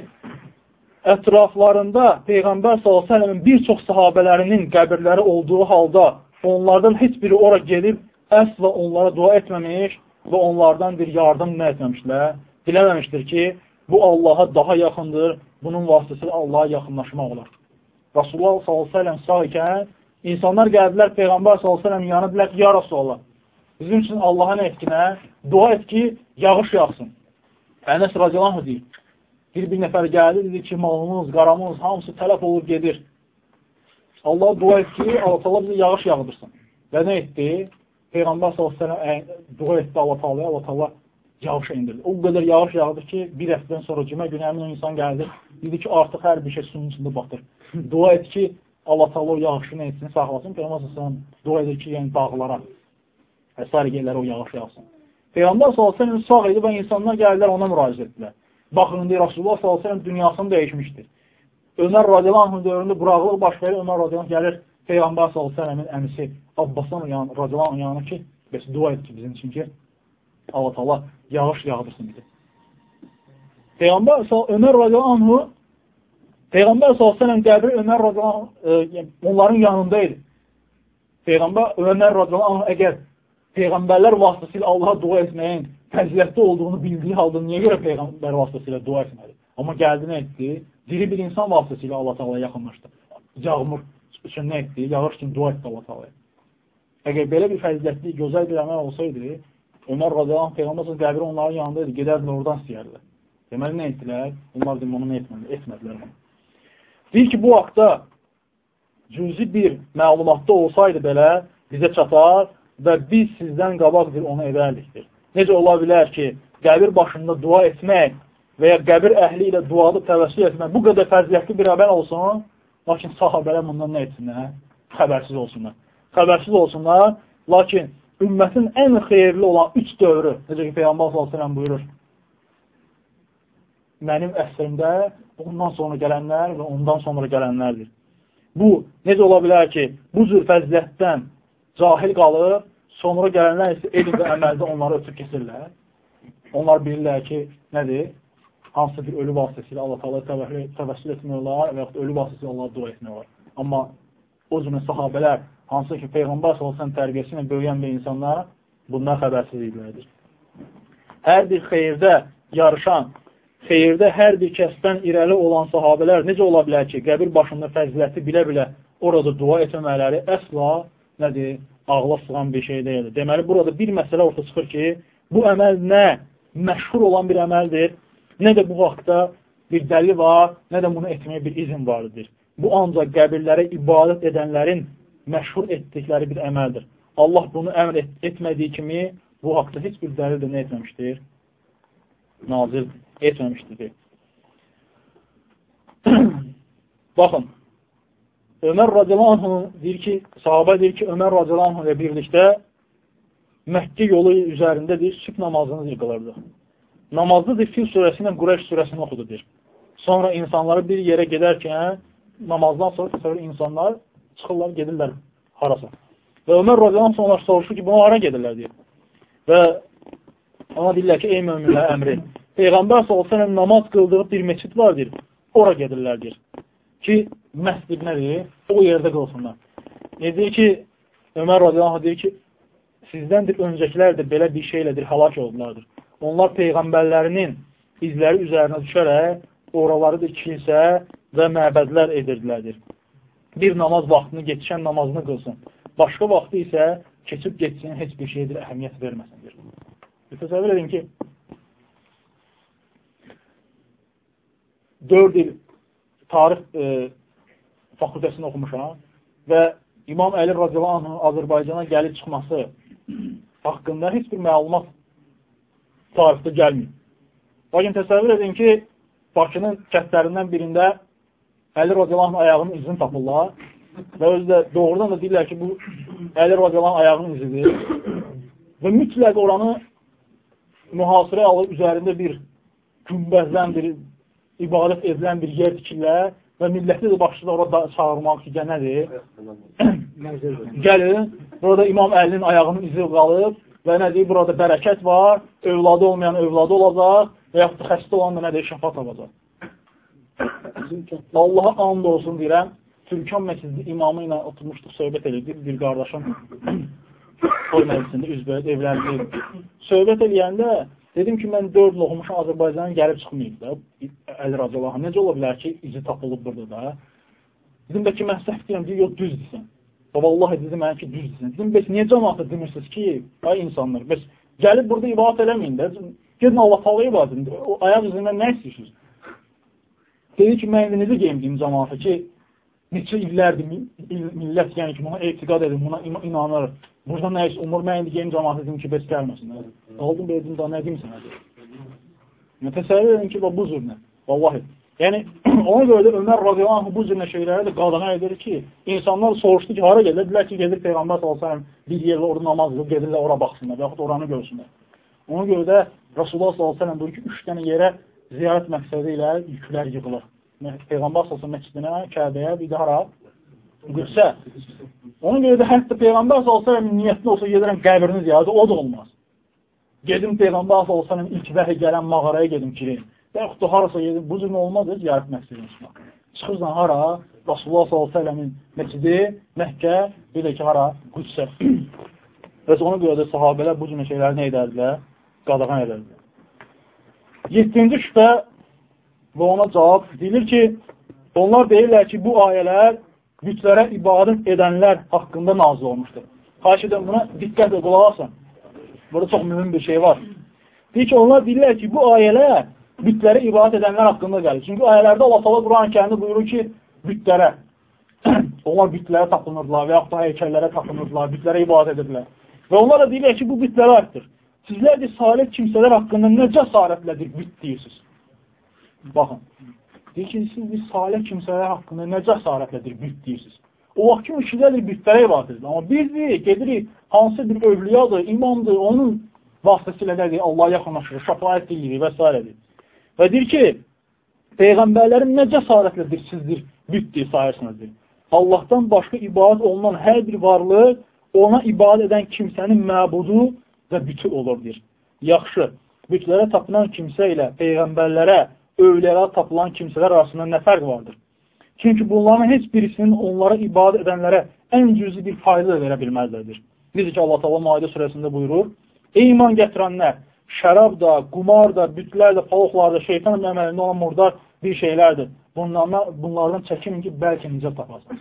ətraflarında Peyğəmbər s.ə.v-in bir çox sahabələrinin qəbirləri olduğu halda onlardan heç biri ora gedib əsla onlara dua etməmiş və onlardan bir yardım nə etməmişlər? Diləməmişdir ki, bu Allaha daha yaxındır, bunun vasitəsilə Allaha yaxınlaşmaq olar. Rasulullah s.ə.v sağ ikən insanlar gəldilər Peyğəmbər s.ə.v yanı dilər ki, ya Rasulullah, bizim üçün Allaha nə etkinə? Dua et ki, yağış yağsın. Ənəs radiyallahu deyir. Bir, bir nəfər gəldi, dedi ki, malımız, qaramız, hamısı tələf olur, gedir. Allah dua et ki, Allah bizi yağış yağdırsın. Və nə etdi? Peyğəmbər s.ə.v dua etdi Allah Taala'ya, Allah Taala yağış indirdi. O qədər yağış yağdı ki, bir həftədən sonra cümə günü həmin insan gəldi, dedi ki, artıq hər bir şey suyun içində batır. dua et ki, Allah Taala o yağışı nə etsin, saxlasın. Peyğəmbər s.ə.v dua edir ki, yəni dağlara, əsar yerlərə o yağış yağsın. Peyğəmbər s.ə.v sağ idi və insanlar gəldilər ona müraciət etdilər. Baxın, indi Rasulullah s.ə.v dünyasını dəyişmişdir. Ömər radiyallahu dövründə buraqlıq baş verir, Ömər radiyallahu gəlir Peyğəmbər s.ə.v-in əmisi Abbasdan radiyallahu yanına ki, bəs dua et ki, bizim üçün ki, Allah Allah yağış yağdırsın bizi. Peyğəmbər Ömər radiyallahu anhu Peyğəmbər s.ə.v qəbri Ömər radiyallahu e, onların yanında idi. Peyğəmbər Ömər radiyallahu anhu əgər Peyğəmbərlər vasitəsilə Allaha dua etməyin fəzilətli olduğunu bildiyi halda niyə görə Peyğəmbər vasitəsilə dua etmədi? Amma gəldi nə etdi? Diri bir insan vasitəsilə Allah Taala yaxınlaşdı. Yağmur üçün nə etdi? Yağış üçün dua etdi Allah Taala. Əgər belə bir fəzilətli, gözəl bir əməl olsaydı, Ömər radiyallahu Peyğəmbər qəbri onların yanında idi, gedərdilər oradan istəyərdilər. Deməli, nə etdilər? Onlar demək, onu etmədilər, etmədilər. Deyir ki, bu haqda cüzi bir məlumatda olsaydı belə bizə çatar və biz sizdən qabaq bir onu edərlikdir. Necə ola bilər ki, qəbir başında dua etmək və ya qəbir əhli ilə dualı təvəssül etmək bu qədər fəzilətli bir əməl olsun, lakin sahabələr bundan nə etsinlər? Xəbərsiz olsunlar. Xəbərsiz olsunlar, lakin ümmətin ən xeyirli olan üç dövrü, necə ki, Peyğəmbər s.ə.v buyurur, mənim əsrimdə ondan sonra gələnlər və ondan sonra gələnlərdir. Bu, necə ola bilər ki, bu cür fəzilətdən cahil qalır, sonra gələnlər isə elm və əməldə onları ötüb keçirlər. Onlar bilirlər ki, nədir? Hansı bir ölü vasitəsilə Allah taala təvəssül etmək olar və yaxud ölü vasitəsilə Allah dua etmək olar. Amma o cümlə sahabələr hansı ki, Peyğəmbər sallallahu tərbiyəsi ilə böyüyən bir insanlar bundan xəbərsiz idilər. Hər bir xeyirdə yarışan, xeyirdə hər bir kəsdən irəli olan sahabələr necə ola bilər ki, qəbir başında fəziləti bilə-bilə orada dua etməmələri əsla nədir? Ağla sığan bir şey deyildir. Deməli, burada bir məsələ orta çıxır ki, bu əməl nə məşhur olan bir əməldir, nə də bu vaxtda bir dəlil var, nə də bunu etməyə bir izin vardır. Bu ancaq qəbirlərə ibadət edənlərin məşhur etdikləri bir əməldir. Allah bunu əmr et etmədiyi kimi bu haqda heç bir dəlil də nə etməmişdir? Nazil etməmişdir. *clears throat* Baxın, Ömər radiyallahu deyir ki, sahabə deyir ki, Ömər radiyallahu ilə birlikdə Məkkə yolu üzərində deyir, sübh namazını qılırdı. Namazda deyir, Fil surəsi ilə Qureyş surəsini oxudu deyir. Sonra insanları bir yerə gedərkən, namazdan sonra, sonra insanlar çıxırlar, gedirlər harasa. Və Ömər radiyallahu onlar soruşur ki, bunu hara gedirlər deyir. Və ona deyirlər ki, ey möminlər əmri, Peyğəmbər s.ə.v namaz qıldığı bir meçid var deyir, ora gedirlər deyir. Ki, məscid nədir? O yerdə qılsınlar. Deyir ki, Ömər radiyallahu deyir ki, sizdəndir öncəkilər də belə bir şeylədir, halak oldulardır. Onlar Peyğəmbərlərinin izləri üzərinə düşərək oraları da kilsə və məbədlər edirdilərdir bir namaz vaxtını geçişən namazını qılsın. Başqa vaxtı isə keçib geçsin, heç bir şeydir, əhəmiyyət verməsindir. Təsəvvür edin ki, 4 il tarix e, fakültəsini oxumuşam və İmam Əli radiyallahu Azərbaycana gəlib çıxması haqqında heç bir məlumat tarixdə gəlməyib. Lakin təsəvvür edin ki, Bakının kəndlərindən birində Əli radiyallahu ayağının izini tapırlar və özü də doğrudan da deyirlər ki, bu Əli radiyallahu ayağının izidir və mütləq oranı mühasirə alıb üzərində bir günbəzlən bir ibadət edilən bir yer tikirlər və milləti də başlayır orada çağırmaq ki, nədir? *coughs* Gəlin, burada İmam Əlinin ayağının izi qalıb və nə deyir, burada bərəkət var, övladı olmayan övladı olacaq və yaxud da xəstə olan da nə deyir, şəfa tapacaq. Allaha and olsun deyirəm, Türkan məscidli imamı ilə oturmuşduq, söhbət edirdik, bir qardaşım *coughs* toy məclisində üzbəyət evləndi. Söhbət eləyəndə dedim ki, mən 4 il oxumuşam Azərbaycanın gəlib çıxmayıb da, Əli Racalaha. Necə ola bilər ki, izi tapılıb burada da? Dedim, bəlkə mən səhv deyirəm, deyir, yox, düz desən. Və vallahi dedim, mən ki, düz desən. Dedim, bəs niyə cəmaata demirsiniz ki, ay insanlar, bəs gəlib burada ibadət eləməyin də, gedin Allah talı ibadət edin. Ayaq izindən nə istəyirsiniz? Dedi ki, mən necə geyimdiyim cəmaata ki, neçə illərdir millət, yəni ki, buna etiqad edir, buna inanır Burada nə isə umur, mən indi yeni cəmaat edim ki, bəs gəlməsin. Aldım, verdim, da nə deyim sənə? Yəni, təsəvvür edin ki, bu cür nə? Vallahi. Yəni, *clears throat* ona görə də Ömər radiyallahu bu cür şeyləri də qadana edir ki, insanlar soruşdu ki, hara gedir? Dedilər ki, gedir Peyğəmbər salsayım, bir yerdə orada namaz qılıb, gedirlər ora baxsınlar, yaxud oranı görsünlər. Ona görə də Rasulullah salsayım buyur ki, üç dənə yerə ziyarət məqsədi ilə yüklər yığılır. Peyğəmbər salsayım məscidinə, Kəbəyə, bir də hara? Qüdsə. Ona görə də hətta Peyğəmbər salsayım niyyətli olsa gedirəm qəbrini ziyarət, o da olmaz. Gedim Peyğəmbər salsayım ilk vəhi gələn mağaraya gedim və yaxud da harasa gedir, bu cür olmaz, ziyarət məqsədini tutmaq. Çıxırsan hara? Rasulullah s.ə.v-in məscidi, Məhkə, bir də ki, hara? Qüdsə. Və *clears throat* ona görə də sahabələr bu cür şeyləri nə edərdilər? Qadağan edərdilər. Yeddinci şübhə və ona cavab deyilir ki, onlar deyirlər ki, bu ayələr bütlərə ibadət edənlər haqqında nazil olmuşdur. Xahiş edən buna diqqətlə qulaq asın. Burada çox mühüm bir şey var. Deyir ki, onlar deyirlər ki, bu ayələr bütlərə ibadət edənlər haqqında gəlir. Çünki ayələrdə Allah təala Quran-ı Kərimdə buyurur ki, bütlərə *clears throat* onlar bütlərə tapınırdılar və yaxud da heykəllərə tapınırdılar, bütlərə ibadət edirdilər. Və onlar da deyirlər ki, bu bütlərə aiddir. Sizlər də salih kimsələr haqqında nə cəsarətlədir büt deyirsiniz? Baxın. Deyir ki, siz biz salih kimsələr haqqında nə cəsarətlədir büt deyirsiniz? O vaxt ki, müşriklərdir bütlərə ibadət edir. Amma biz deyik, gedirik, hansı bir övliyadır, imamdır, onun vasitəsilə nədir, Allah yaxınlaşır, şəfayət deyirik və s. Və deyir ki, Peyğəmbərlərin nə cəsarətlidir sizdir, bütdir, sayırsınızdır. Allahdan başqa ibadət olunan hər bir varlıq ona ibadət edən kimsənin məbudu və bütü olurdur. Yaxşı, bütlərə tapılan kimsə ilə Peyğəmbərlərə, övliyələrə tapılan kimsələr arasında nə fərq vardır? Çünki bunların heç birisinin onlara ibadət edənlərə ən cüzi bir fayda da verə bilməzlərdir. Necə ki, Allah-u Teala Maidə surəsində buyurur, Ey iman gətirənlər, şərab da, qumar da, bütlər də, palıqlar da, şeytan əməlində olan murdar bir şeylərdir. Bunlardan, bunlardan çəkin ki, bəlkə nicət tapasınız.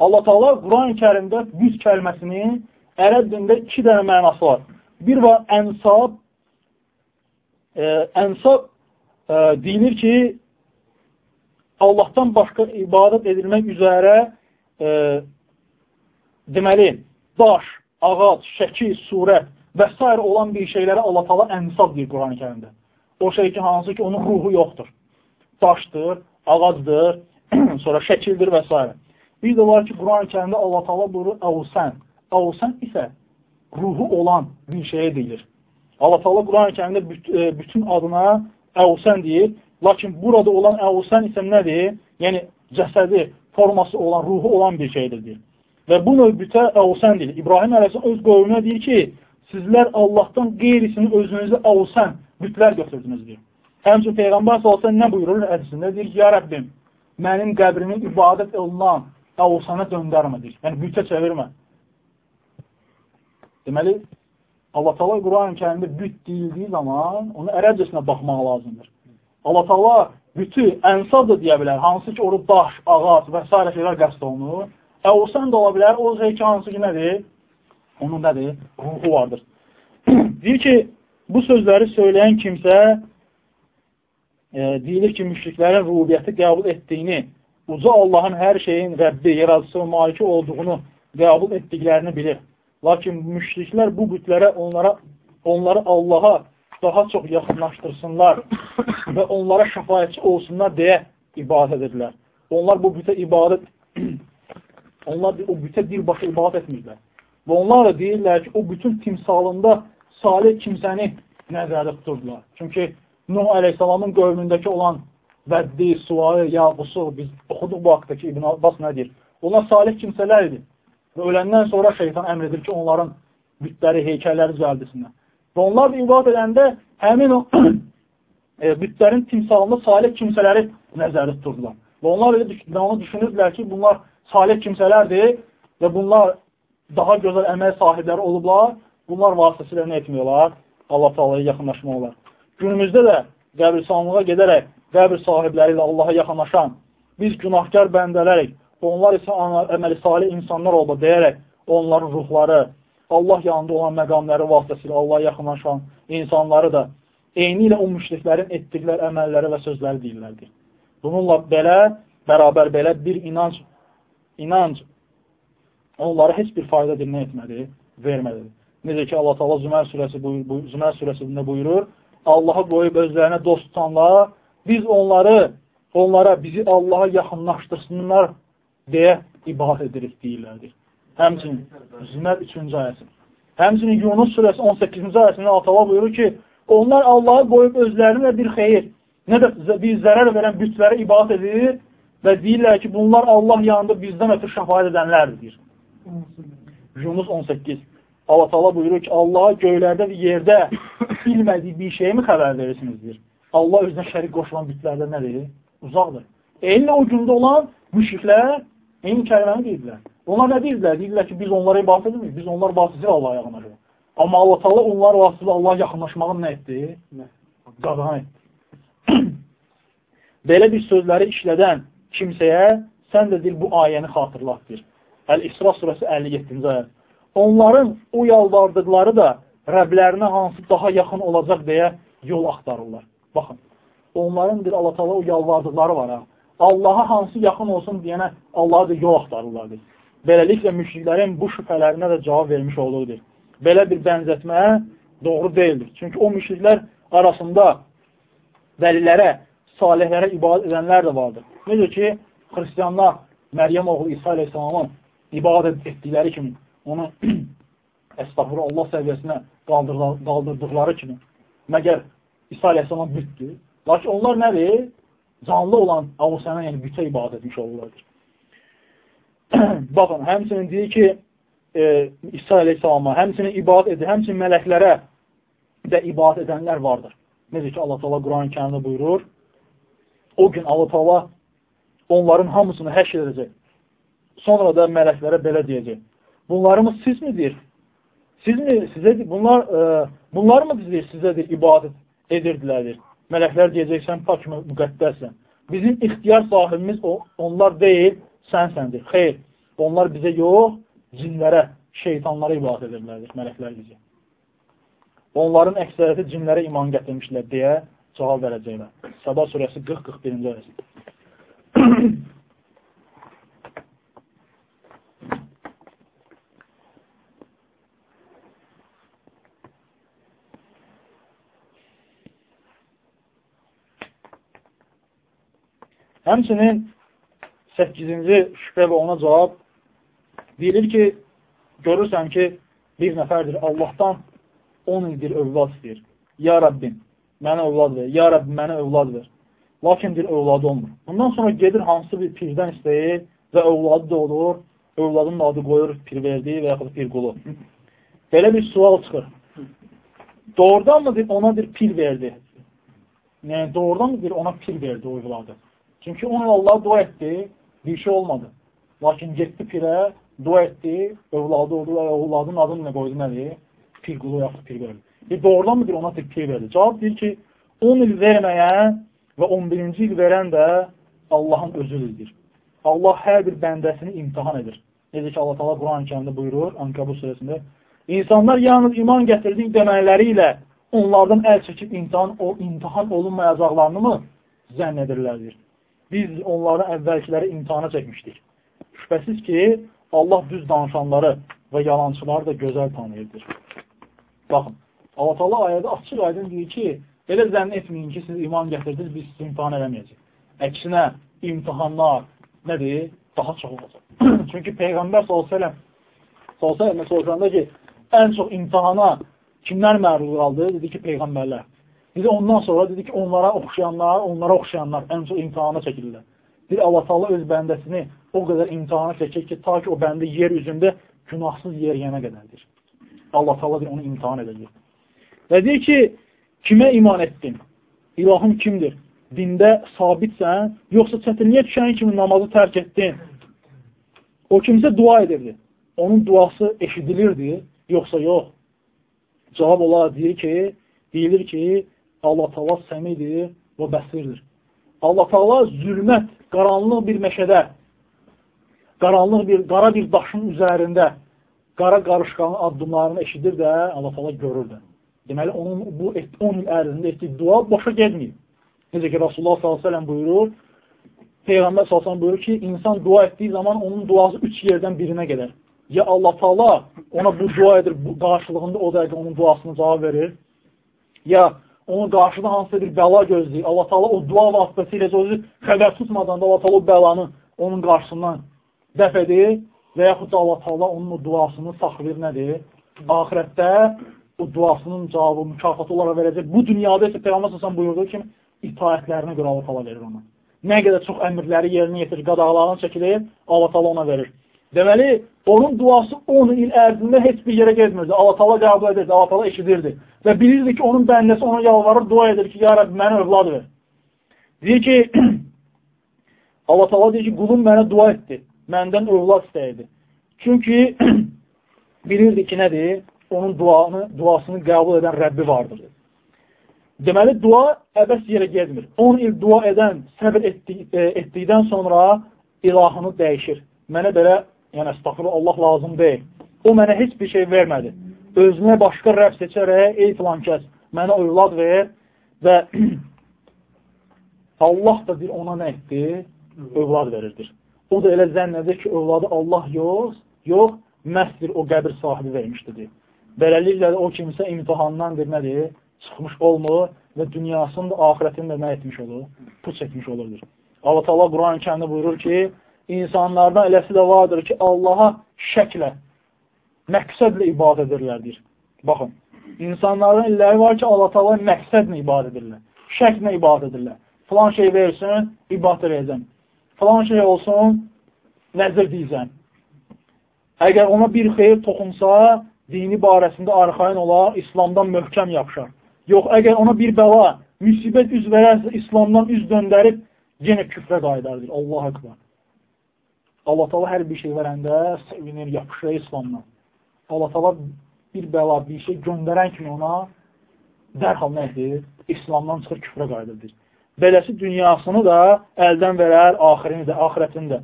Allah Taala Quran-ı Kərimdə büt kəlməsinin ərəb dilində iki dənə mənası var. Bir var ənsab, e, ənsab e, deyilir ki, Allahdan başqa ibadət edilmək üzərə e, deməli, daş, ağac, şəkil, surət və s. olan bir şeylərə Allah tala ənsab deyir Quran-ı kərimdə. O şey ki, hansı ki, onun ruhu yoxdur. Daşdır, ağacdır, *clears throat* sonra şəkildir və s. Bir də var ki, Quran-ı kərimdə Allah tala buyurur, əvsən. Əvsən isə ruhu olan bir şeyə deyilir. Allah tala Quran-ı kərimdə e, bütün adına əvsən deyir. Lakin burada olan əvsən isə nədir? Yəni, cəsədi, forması olan, ruhu olan bir şeydir deyir. Və bu növ bütə əvsən deyir. İbrahim ələsən öz qövmünə deyir ki, sizlər Allahdan qeyrisini özünüzə avsan, bütlər götürdünüz, deyir. Həmçin Peyğəmbər salsa nə buyurur hədisində? Deyir ki, ya Rəbbim, mənim qəbrimi ibadət olunan avsana döndərmə, deyir. Yəni, bütə çevirmə. Deməli, Allah Taala Quran-ı Kərimdə büt deyildiyi zaman onu ərəbcəsinə baxmaq lazımdır. Allah Taala bütü ənsab da deyə bilər, hansı ki, orada daş, ağac və s. şeylər qəsd olunur. Əvsan da ola bilər, o şey ki, hansı ki, nədir? onun nədir? Ruhu vardır. *clears throat* Deyir ki, bu sözləri söyləyən kimsə e, deyilir ki, müşriklərin rubiyyəti qəbul etdiyini, uca Allahın hər şeyin Rəbbi, yaradıcısı maliki olduğunu qəbul etdiklərini bilir. Lakin müşriklər bu bütlərə onlara, onları Allaha daha çox yaxınlaşdırsınlar və onlara şəfayətçi olsunlar deyə ibadət edirlər. Onlar bu bütə ibadət *clears throat* onlar o bütə birbaşa ibadət etmirlər. Və onlar da deyirlər ki, o bütün timsalında salih kimsəni nəzərdə tuturdular. Çünki Nuh əleyhissalamın qövmündəki olan vəddi, suayı, yaqusu, biz oxuduq bu haqda ki, İbn Abbas nə deyir? Onlar salih kimsələr idi. Və öləndən sonra şeytan əmr edir ki, onların bütləri, heykəlləri düzəldisinlər. Və onlar da ibadət edəndə həmin o *clears throat* e, bütlərin timsalında salih kimsələri nəzərdə tuturdular. Və onlar elə onu düşünürdülər ki, bunlar salih kimsələrdir və bunlar daha gözəl əməl sahibləri olublar, bunlar vasitəsilə nə etmiyorlar? Allah Taala'ya yaxınlaşmaq olar. Günümüzdə də qəbirstanlığa gedərək qəbir sahibləri ilə Allaha yaxınlaşan, biz günahkar bəndələrək, onlar isə əməli salih insanlar olub deyərək, onların ruhları, Allah yanında olan məqamları vasitəsilə Allaha yaxınlaşan insanları da eyni ilə o müşriklərin etdikləri əməlləri və sözləri deyirlərdir. Bununla belə, bərabər belə bir inanc, inanc onlara heç bir fayda dinmək etmədi, verməlidir. Necə ki, Allah Taala Zümər surəsi buyur, bu, Zümər surəsində buyurur, Allahı qoyub özlərinə dost tutanlar, biz onları, onlara bizi Allaha yaxınlaşdırsınlar deyə ibad edirik deyirlərdir. Həmçinin Zümər 3-cü ayəsi. Həmçinin Yunus surəsi 18-ci ayəsində Allah buyurur ki, onlar Allahı qoyub özlərinə bir xeyir, nə də bir zərər verən bütlərə ibadət edir və deyirlər ki, bunlar Allah yanında bizdən ötürü şəfaət edənlərdir. Yunus 18. Allah Taala buyurur ki, Allaha göylərdə və yerdə bilmədiyi bir şeyi mi xəbər verirsinizdir? Allah özünə şərik qoşulan bütlərdə nədir? Uzaqdır. Eyni o gündə olan müşriklər eyni kəliməni deyirlər. Onlar nə deyirlər? Deyirlər ki, biz onlara ibadət etmirik, biz onlar vasitəsilə Allaha yaxınlaşırıq. Amma Allah Taala onlar vasitəsilə Allaha yaxınlaşmağın nə etdi? Qadağan etdi. *clears throat* Belə bir sözləri işlədən kimsəyə sən də dil bu ayəni xatırlatdır. Əl-İsra surəsi 57-ci ayət. Onların o yalvardıqları da Rəblərinə hansı daha yaxın olacaq deyə yol axtarırlar. Baxın, onların bir Allah Taala o yalvardıqları var ha. Allaha hansı yaxın olsun deyənə Allaha da yol axtarırlar. Beləliklə müşriklərin bu şübhələrinə də cavab vermiş olurdur. Belə bir bənzətmə doğru deyildir. Çünki o müşriklər arasında vəlilərə, salihlərə ibadət edənlər də vardır. Necə ki, xristiyanlar Məryəm oğlu İsa aleyhissalamın ibadət etdikləri kimi, onu *clears throat* əstəğfur Allah səviyyəsinə qaldırdıqları kimi, məgər İsa aleyhissalam bütdür. Lakin onlar nədir? Canlı olan avusana, yəni bütə ibadət etmiş olurlardır. *clears throat* Baxın, həmçinin deyir ki, e, İsa aleyhissalama, həmçinin ibadət edir, həmçinin mələklərə də ibadət edənlər vardır. Necə ki, Allah Taala Quran-ı Kərimdə buyurur, o gün Allah Taala onların hamısını həşr edəcək. Sonra da mələklərə belə deyəcək. Bunlarımız siz midir? Siz mi, sizə bunlar e, bunlar mı deyir, sizədir ibadət edirdilərdir? Mələklər deyəcək, sən pak müqəddəssən. Bizim ixtiyar sahibimiz o, onlar deyil, sənsəndir. Xeyr, onlar bizə yox, cinlərə, şeytanlara ibadət edirlərdir, mələklər bizə. Onların əksəriyyəti cinlərə iman gətirmişlər deyə cavab verəcəklər. Səba surəsi 40-41-ci ayəsi. *clears throat* Həmçinin 8-ci şübhə və ona cavab deyilir ki, görürsən ki, bir nəfərdir Allahdan 10 ildir övlad istəyir. Ya Rabbim, mənə övlad ver. Ya Rabbim, mənə övlad ver. Lakin bir övladı olmur. Bundan sonra gedir hansı bir pirdən istəyir və övladı da olur. Övladın adı qoyur pirverdi və yaxud pir qulu. Belə bir sual çıxır. Doğrudan mı bir ona bir pir verdi? Yəni, doğrudan mı bir ona pir verdi o övladı? Çünki onun Allah dua etdi, bir şey olmadı. Lakin getdi pirə, dua etdi, övladı oldu övladın adını nə qoydu nədir? Pir qulu yaxud pir verdi. E, doğrudan mıdır ona pir verdi? Cavab deyir ki, 10 il verməyən və 11-ci il verən də Allahın özüdür. Allah hər bir bəndəsini imtihan edir. Necə ki, Allah Taala Quran-ı Kərimdə buyurur, Ankabut surəsində, İnsanlar yalnız iman gətirdik demələri ilə onlardan əl çəkib imtihan, o imtihan olunmayacaqlarını mı zənn edirlərdir? Biz onları əvvəlkiləri imtihana çəkmişdik. Şübhəsiz ki, Allah düz danışanları və yalançıları da gözəl tanıyırdır. Baxın, Allah Allah ayədə açıq aydın deyir ki, belə zənn etməyin ki, siz iman gətirdiniz, biz sizi imtihan eləməyəcək. Əksinə, imtihanlar nədir? Daha çox olacaq. *clears throat* Çünki Peyğəmbər s.ə.v s.ə.v ki, ən çox imtihana kimlər məruz qaldı? Dedi ki, Peyğəmbərlər. Dedi ondan sonra dedi ki, onlara oxşayanlar, onlara oxşayanlar ən çox imtihana çəkirlər. Bir Allah Taala öz bəndəsini o qədər imtihana çəkir ki, ta ki o bəndə yer üzündə günahsız yeriyənə qədərdir. Allah Taala onu imtihan edəcək. Və deyir ki, kimə iman etdin? İlahın kimdir? Dində sabitsən, yoxsa çətinliyə düşən kimi namazı tərk etdin? O kimsə dua edirdi. Onun duası eşidilirdi, yoxsa yox? Cavab olaraq deyir ki, deyilir ki, Allah Taala səmidir və bəsirdir. Allah Taala zülmət, qaranlıq bir meşədə, qaranlıq bir qara bir daşın üzərində qara qarışqanın addımlarını eşidir də, Allah Taala görür də. Deməli onun bu 10 il ərzində etdiyi dua boşa getmir. Necə ki Rasulullah sallallahu əleyhi buyurur, Peyğəmbər sallallahu buyurur ki, insan dua etdiyi zaman onun duası üç yerdən birinə gedər. ya Allah Taala ona bu dua edir, bu qarşılığında o dəqiqə onun duasına cavab verir, ya onun qarşılığında hansısa bir bəla gözləyir. Allah Taala o dua vasitəsilə özü xəbər tutmadan da Allah Taala o bəlanı onun qarşısından dəf edir və yaxud da Allah Taala onun o duasını saxlayır nədir? Axirətdə o duasının cavabı, mükafatı olaraq verəcək. Bu dünyada isə Peyğəmbər sallallahu buyurduğu kimi itaətlərinə görə Allah Taala verir ona. Nə qədər çox əmrləri yerinə yetirir, qadağalarını çəkilir, Allah Taala ona verir. Deməli, onun duası 10 il ərzində heç bir yerə getmirdi. Allah Taala qəbul edirdi, Allah Taala eşidirdi və bilirdi ki, onun bəndəsi ona yalvarır, dua edir ki, ya Rəbb, mənə övlad ver. Deyir ki, *clears throat* Allah Taala deyir ki, qulum mənə dua etdi, məndən övlad istəyirdi. Çünki *clears throat* bilirdi ki, nədir? Onun duanı, duasını qəbul edən Rəbbi vardır. Deməli, dua əbəs yerə getmir. 10 il dua edən, səbir etdik, e, etdikdən sonra ilahını dəyişir. Mənə belə yəni əstəğfirullah Allah lazım deyil. O mənə heç bir şey vermədi. Özünə başqa rəb seçərək, ey filan kəs, mənə övlad ver və *clears throat* Allah da bir ona nə etdi? Övlad verirdir. O da elə zənn edir ki, övladı Allah yox, yox, məhzdir o qəbir sahibi vermişdir. Beləliklə o kimsə imtihandan bir nədir? Çıxmış olmur və dünyasını da, ahirətini də nə etmiş olur? Put çəkmiş olurdur. Allah-u Teala Quran-ı kəndə buyurur ki, insanlardan eləsi də vardır ki, Allaha şəklə, məqsədlə ibadət edirlər, deyir. Baxın, insanlardan illəri var ki, Allah taala məqsədlə ibadət edirlər, şəklə ibadət edirlər. Filan şey versin, ibadət edəcəm. Filan şey olsun, nəzir deyəcəm. Əgər ona bir xeyir toxunsa, dini barəsində arxain olar, İslamdan möhkəm yapışar. Yox, əgər ona bir bəla, müsibət üz verərsə, İslamdan üz döndərib, yenə küfrə qaydardır. Allah akbar. Allah Taala hər bir şey verəndə sevinir, yapışır İslamdan. Allah Taala bir bəla, bir şey göndərən kimi ona dərhal nə edir? İslamdan çıxır, küfrə qayıdır. Beləsi dünyasını da əldən verər, axirini də, axirətini də.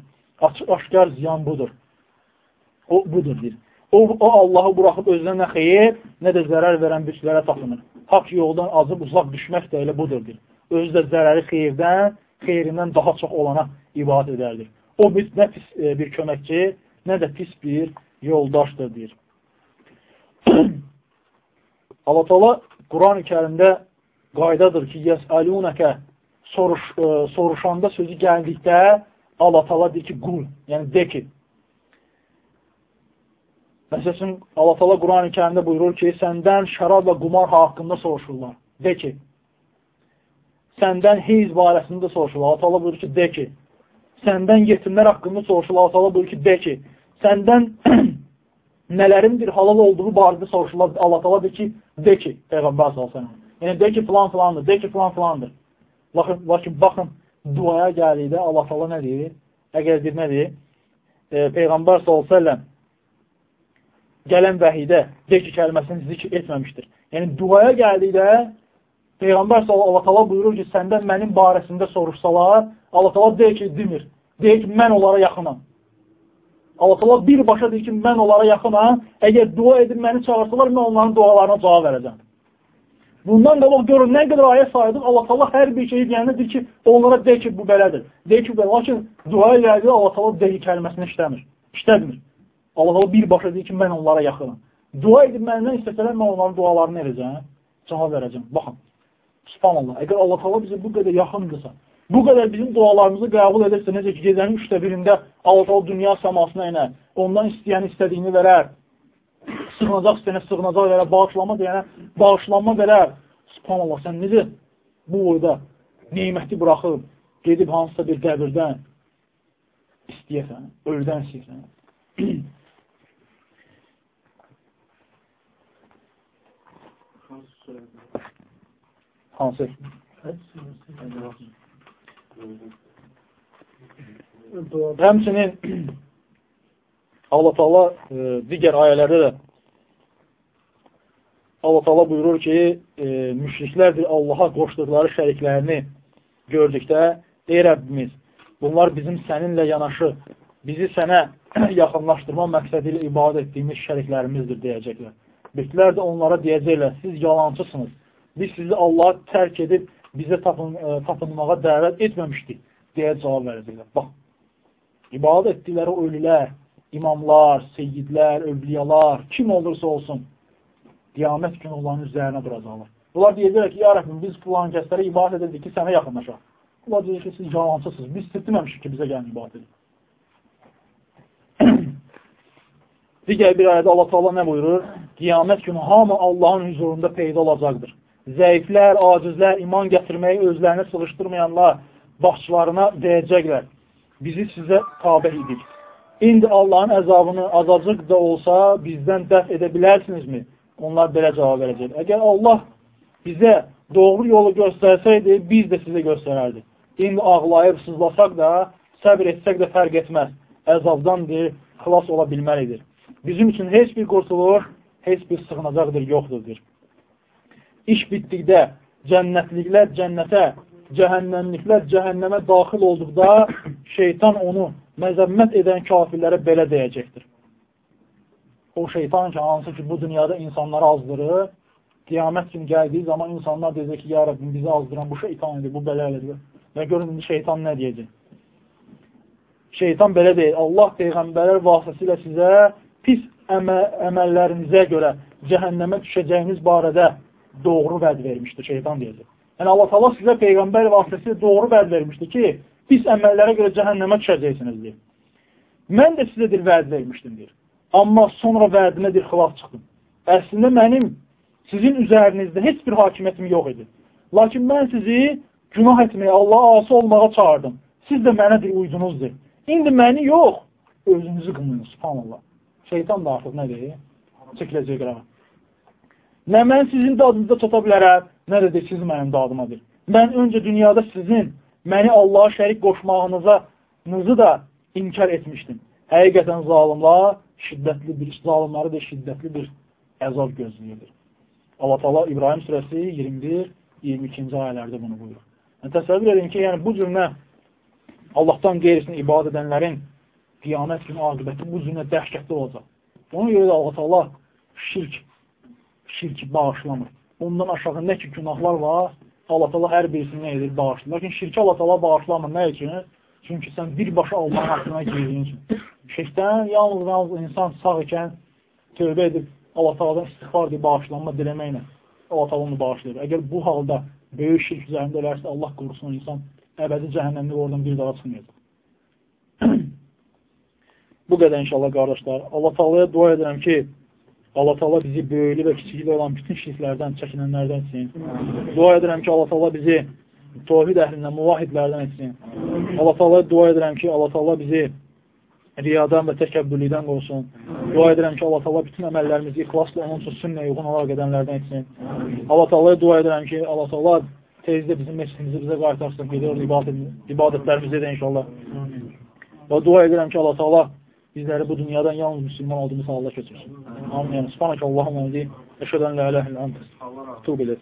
Açıq aşkar ziyan budur. O budur deyir. O, o Allahı buraxıb özünə nə xeyir, nə də zərər verən bütlərə tapınır. Haqq yoldan azıb uzaq düşmək də elə budur deyir. Özü də zərəri xeyirdən, xeyrindən daha çox olana ibadət edərdir. O bir, nə pis e, bir köməkçi, nə də pis bir yoldaşdır, deyir. *clears throat* Allah Teala Quran-ı kərimdə qaydadır ki, yəsəlunəkə soruş, e, soruşanda sözü gəldikdə Allah Teala deyir ki, qul, yəni de ki. Məsələn, Allah Teala Quran-ı kərimdə buyurur ki, səndən şərab və qumar haqqında soruşurlar. De ki. Səndən heyz barəsində soruşurlar. Allah Teala buyurur ki, de ki səndən yetimlər haqqında soruşurlar. Allah buyurur ki, de ki, səndən *clears throat* nələrin bir halal olduğu barədə soruşurlar. Allah təala deyir ki, de ki, Peyğəmbər sallallahu Yəni de ki, filan filandır, de ki, filan filandır. Lakin, lakin baxın, duaya gəldikdə Allah təala nə deyir? Əgər bir nədir? E, Peyğəmbər sallallahu gələn vəhidə de ki, kəlməsini zikr etməmişdir. Yəni duaya gəldikdə Peyğəmbər sallallahu Allah buyurur ki, səndən mənim barəsində soruşsalar, Allah təala deyir ki, demir. Deyir ki, mən onlara yaxınam. Allah təala birbaşa deyir ki, mən onlara yaxınam. Əgər dua edib məni çağırsalar, mən onların dualarına cavab verəcəm. Bundan qabaq görün, nə qədər ayə saydık, Allah təala hər bir şeyi deyəndə deyir ki, onlara deyir ki, bu belədir. Deyir ki. Lakin dua elədi, Allah təala deyir kəlməsini işləmir. İşlətmir. Allah təala birbaşa deyir ki, mən onlara yaxınam. Dua edib məndən istəsələr, mən onların dualarını verəcəm, cavab verəcəm. Baxın. Subhanallah. Əgər Allah Taala bizə bu qədər yaxındırsa, bu qədər bizim dualarımızı qəbul edirsə, necə ki, gecənin üçdə birində Allah Taala dünya səmasına enər, ondan istəyəni istədiyini verər, sığınacaq istəyənə sığınacaq verər, bağışlanma deyənə bağışlanma verər. Subhanallah, sən necə bu boyda neyməti buraxıb, gedib hansısa bir qəbirdən istəyəsən, öldən istəyəsən. Hansı? Həmçinin Allah Taala e, digər ayələrdə də Allah Taala buyurur ki, e, müşriklərdir Allaha qoşduqları şəriklərini gördükdə, ey Rəbbimiz, bunlar bizim səninlə yanaşı, bizi sənə *clears throat* yaxınlaşdırma məqsədi ilə ibadət etdiyimiz şəriklərimizdir deyəcəklər. Bütlər də onlara deyəcəklər, siz yalancısınız biz sizi Allah'a tərk edib bizə tapın, ə, e, tapınmağa dəvət etməmişdik deyə cavab verəcəklər. Bax, ibadət etdikləri ölülər, imamlar, seyyidlər, övliyalar, kim olursa olsun, qiyamət günü onların üzərinə duracaqlar. Bunlar deyəcəklər ki, ya Rəbbim, biz filan kəslərə ibadət edirdik ki, sənə yaxınlaşaq. Bunlar deyir ki, siz yalancısınız, biz istəməmişik ki, bizə gəlin ibadət edin. *clears throat* Digər bir ayədə Allah Taala nə buyurur? Qiyamət günü hamı Allahın huzurunda peyda olacaqdır. Zəiflər, acizlər, iman gətirməyi özlərini sığışdırmayanlar başçılarına deyəcəklər. Bizi sizə tabe idik. İndi Allahın əzabını azacıq da olsa bizdən dəf edə bilərsinizmi? Onlar belə cavab verəcək. Əgər Allah bizə doğru yolu göstərsəydi, biz də sizə göstərərdik. İndi ağlayıb sızlasaq da, səbir etsək də fərq etməz. Əzabdandır, xilas ola bilməlidir. Bizim üçün heç bir qurtuluş, heç bir sığınacaqdır, yoxdur. İş bitdikdə cənnətliklər cənnətə, cəhənnəmliklər cəhənnəmə daxil olduqda şeytan onu məzəmmət edən kafirlərə belə deyəcəkdir. O şeytan ki, hansı ki, bu dünyada insanları azdırır, qiyamət kimi gəldiyi zaman insanlar deyəcək ki, ya Rabbim, bizi azdıran bu şeytan idi, bu belə elədir. Və görün, indi şeytan nə deyəcək? Şeytan belə deyir, Allah Peyğəmbərlər vasitəsilə sizə pis əmə əməllərinizə görə cəhənnəmə düşəcəyiniz barədə doğru vəd vermişdir, şeytan deyəcək. Yəni, Allah Allah sizə Peyğəmbər vasitəsilə doğru vəd vermişdir ki, pis əməllərə görə cəhənnəmə düşəcəksiniz, deyir. Mən də sizə bir vəd vermişdim, deyir. Amma sonra vədinə bir xilaf çıxdım. Əslində mənim sizin üzərinizdə heç bir hakimiyyətim yox idi. Lakin mən sizi günah etməyə, Allaha asi olmağa çağırdım. Siz də mənə bir uydunuzdur. İndi məni yox, özünüzü qınıyınız, subhanallah. Şeytan da artıq nədir? Çəkiləcək qırağa. Nə mən sizin dadınıza çata bilərəm, nə də siz mənim dadımadır. Mən öncə dünyada sizin məni Allaha şərik qoşmağınıza nızı da inkar etmişdim. Həqiqətən zalimlar şiddətli bir, zalimləri də şiddətli bir əzab gözləyirdir. Allah Teala İbrahim surəsi 21-22-ci ayələrdə bunu buyurur. Yəni, təsəvvür edin ki, yəni bu cürlə Allahdan qeyrisini ibad edənlərin qiyamət günü aqibəti bu cürlə dəhşətli olacaq. Ona görə də Allah Teala şirk şirki bağışlamır. Ondan aşağı nə ki günahlar var, Allah Allah hər birisini nə edir, bağışlayır. Lakin şirki Allah Allah bağışlamır. Nə üçün? Çünki sən birbaşa Allahın haqqına girdiyin üçün. Şirkdən yalnız, yalnız insan sağ ikən tövbə edib Allah Taala'dan istighfar edib bağışlanma diləməklə Allah Taala onu bağışlayır. Əgər bu halda böyük şirk üzərində ölərsə Allah qorusun insan əbədi cəhənnəmdə oradan bir daha çıxmayacaq. *clears throat* bu qədər inşallah qardaşlar. Allah Taala'ya dua edirəm ki, Allah Taala bizi böyüklü və kiçikli olan bütün şirklərdən, çəkinənlərdən etsin. Dua edirəm ki, Allah Taala bizi təvhid əhlindən, muvahidlərdən etsin. Allah Taala dua edirəm ki, Allah Taala bizi riyadan və təkəbbürlükdən qorusun. Dua edirəm ki, Allah Taala bütün əməllərimizi ixlasla onun üçün sünnə uyğun olaraq edənlərdən etsin. Allah Taalaya dua edirəm ki, Allah Taala tezdə bizim məscidimizi bizə qaytarsın, gedir ibadət, ibadətlərimizi də inşallah. Və dua edirəm ki, Allah Taala bizləri bu dünyadan yalnız müsəlman olduğumuz halda keçirsin. Amin. Subhanək Allahumma əmdi. Əşədən lə iləhə ilə əntəs. Tub edir.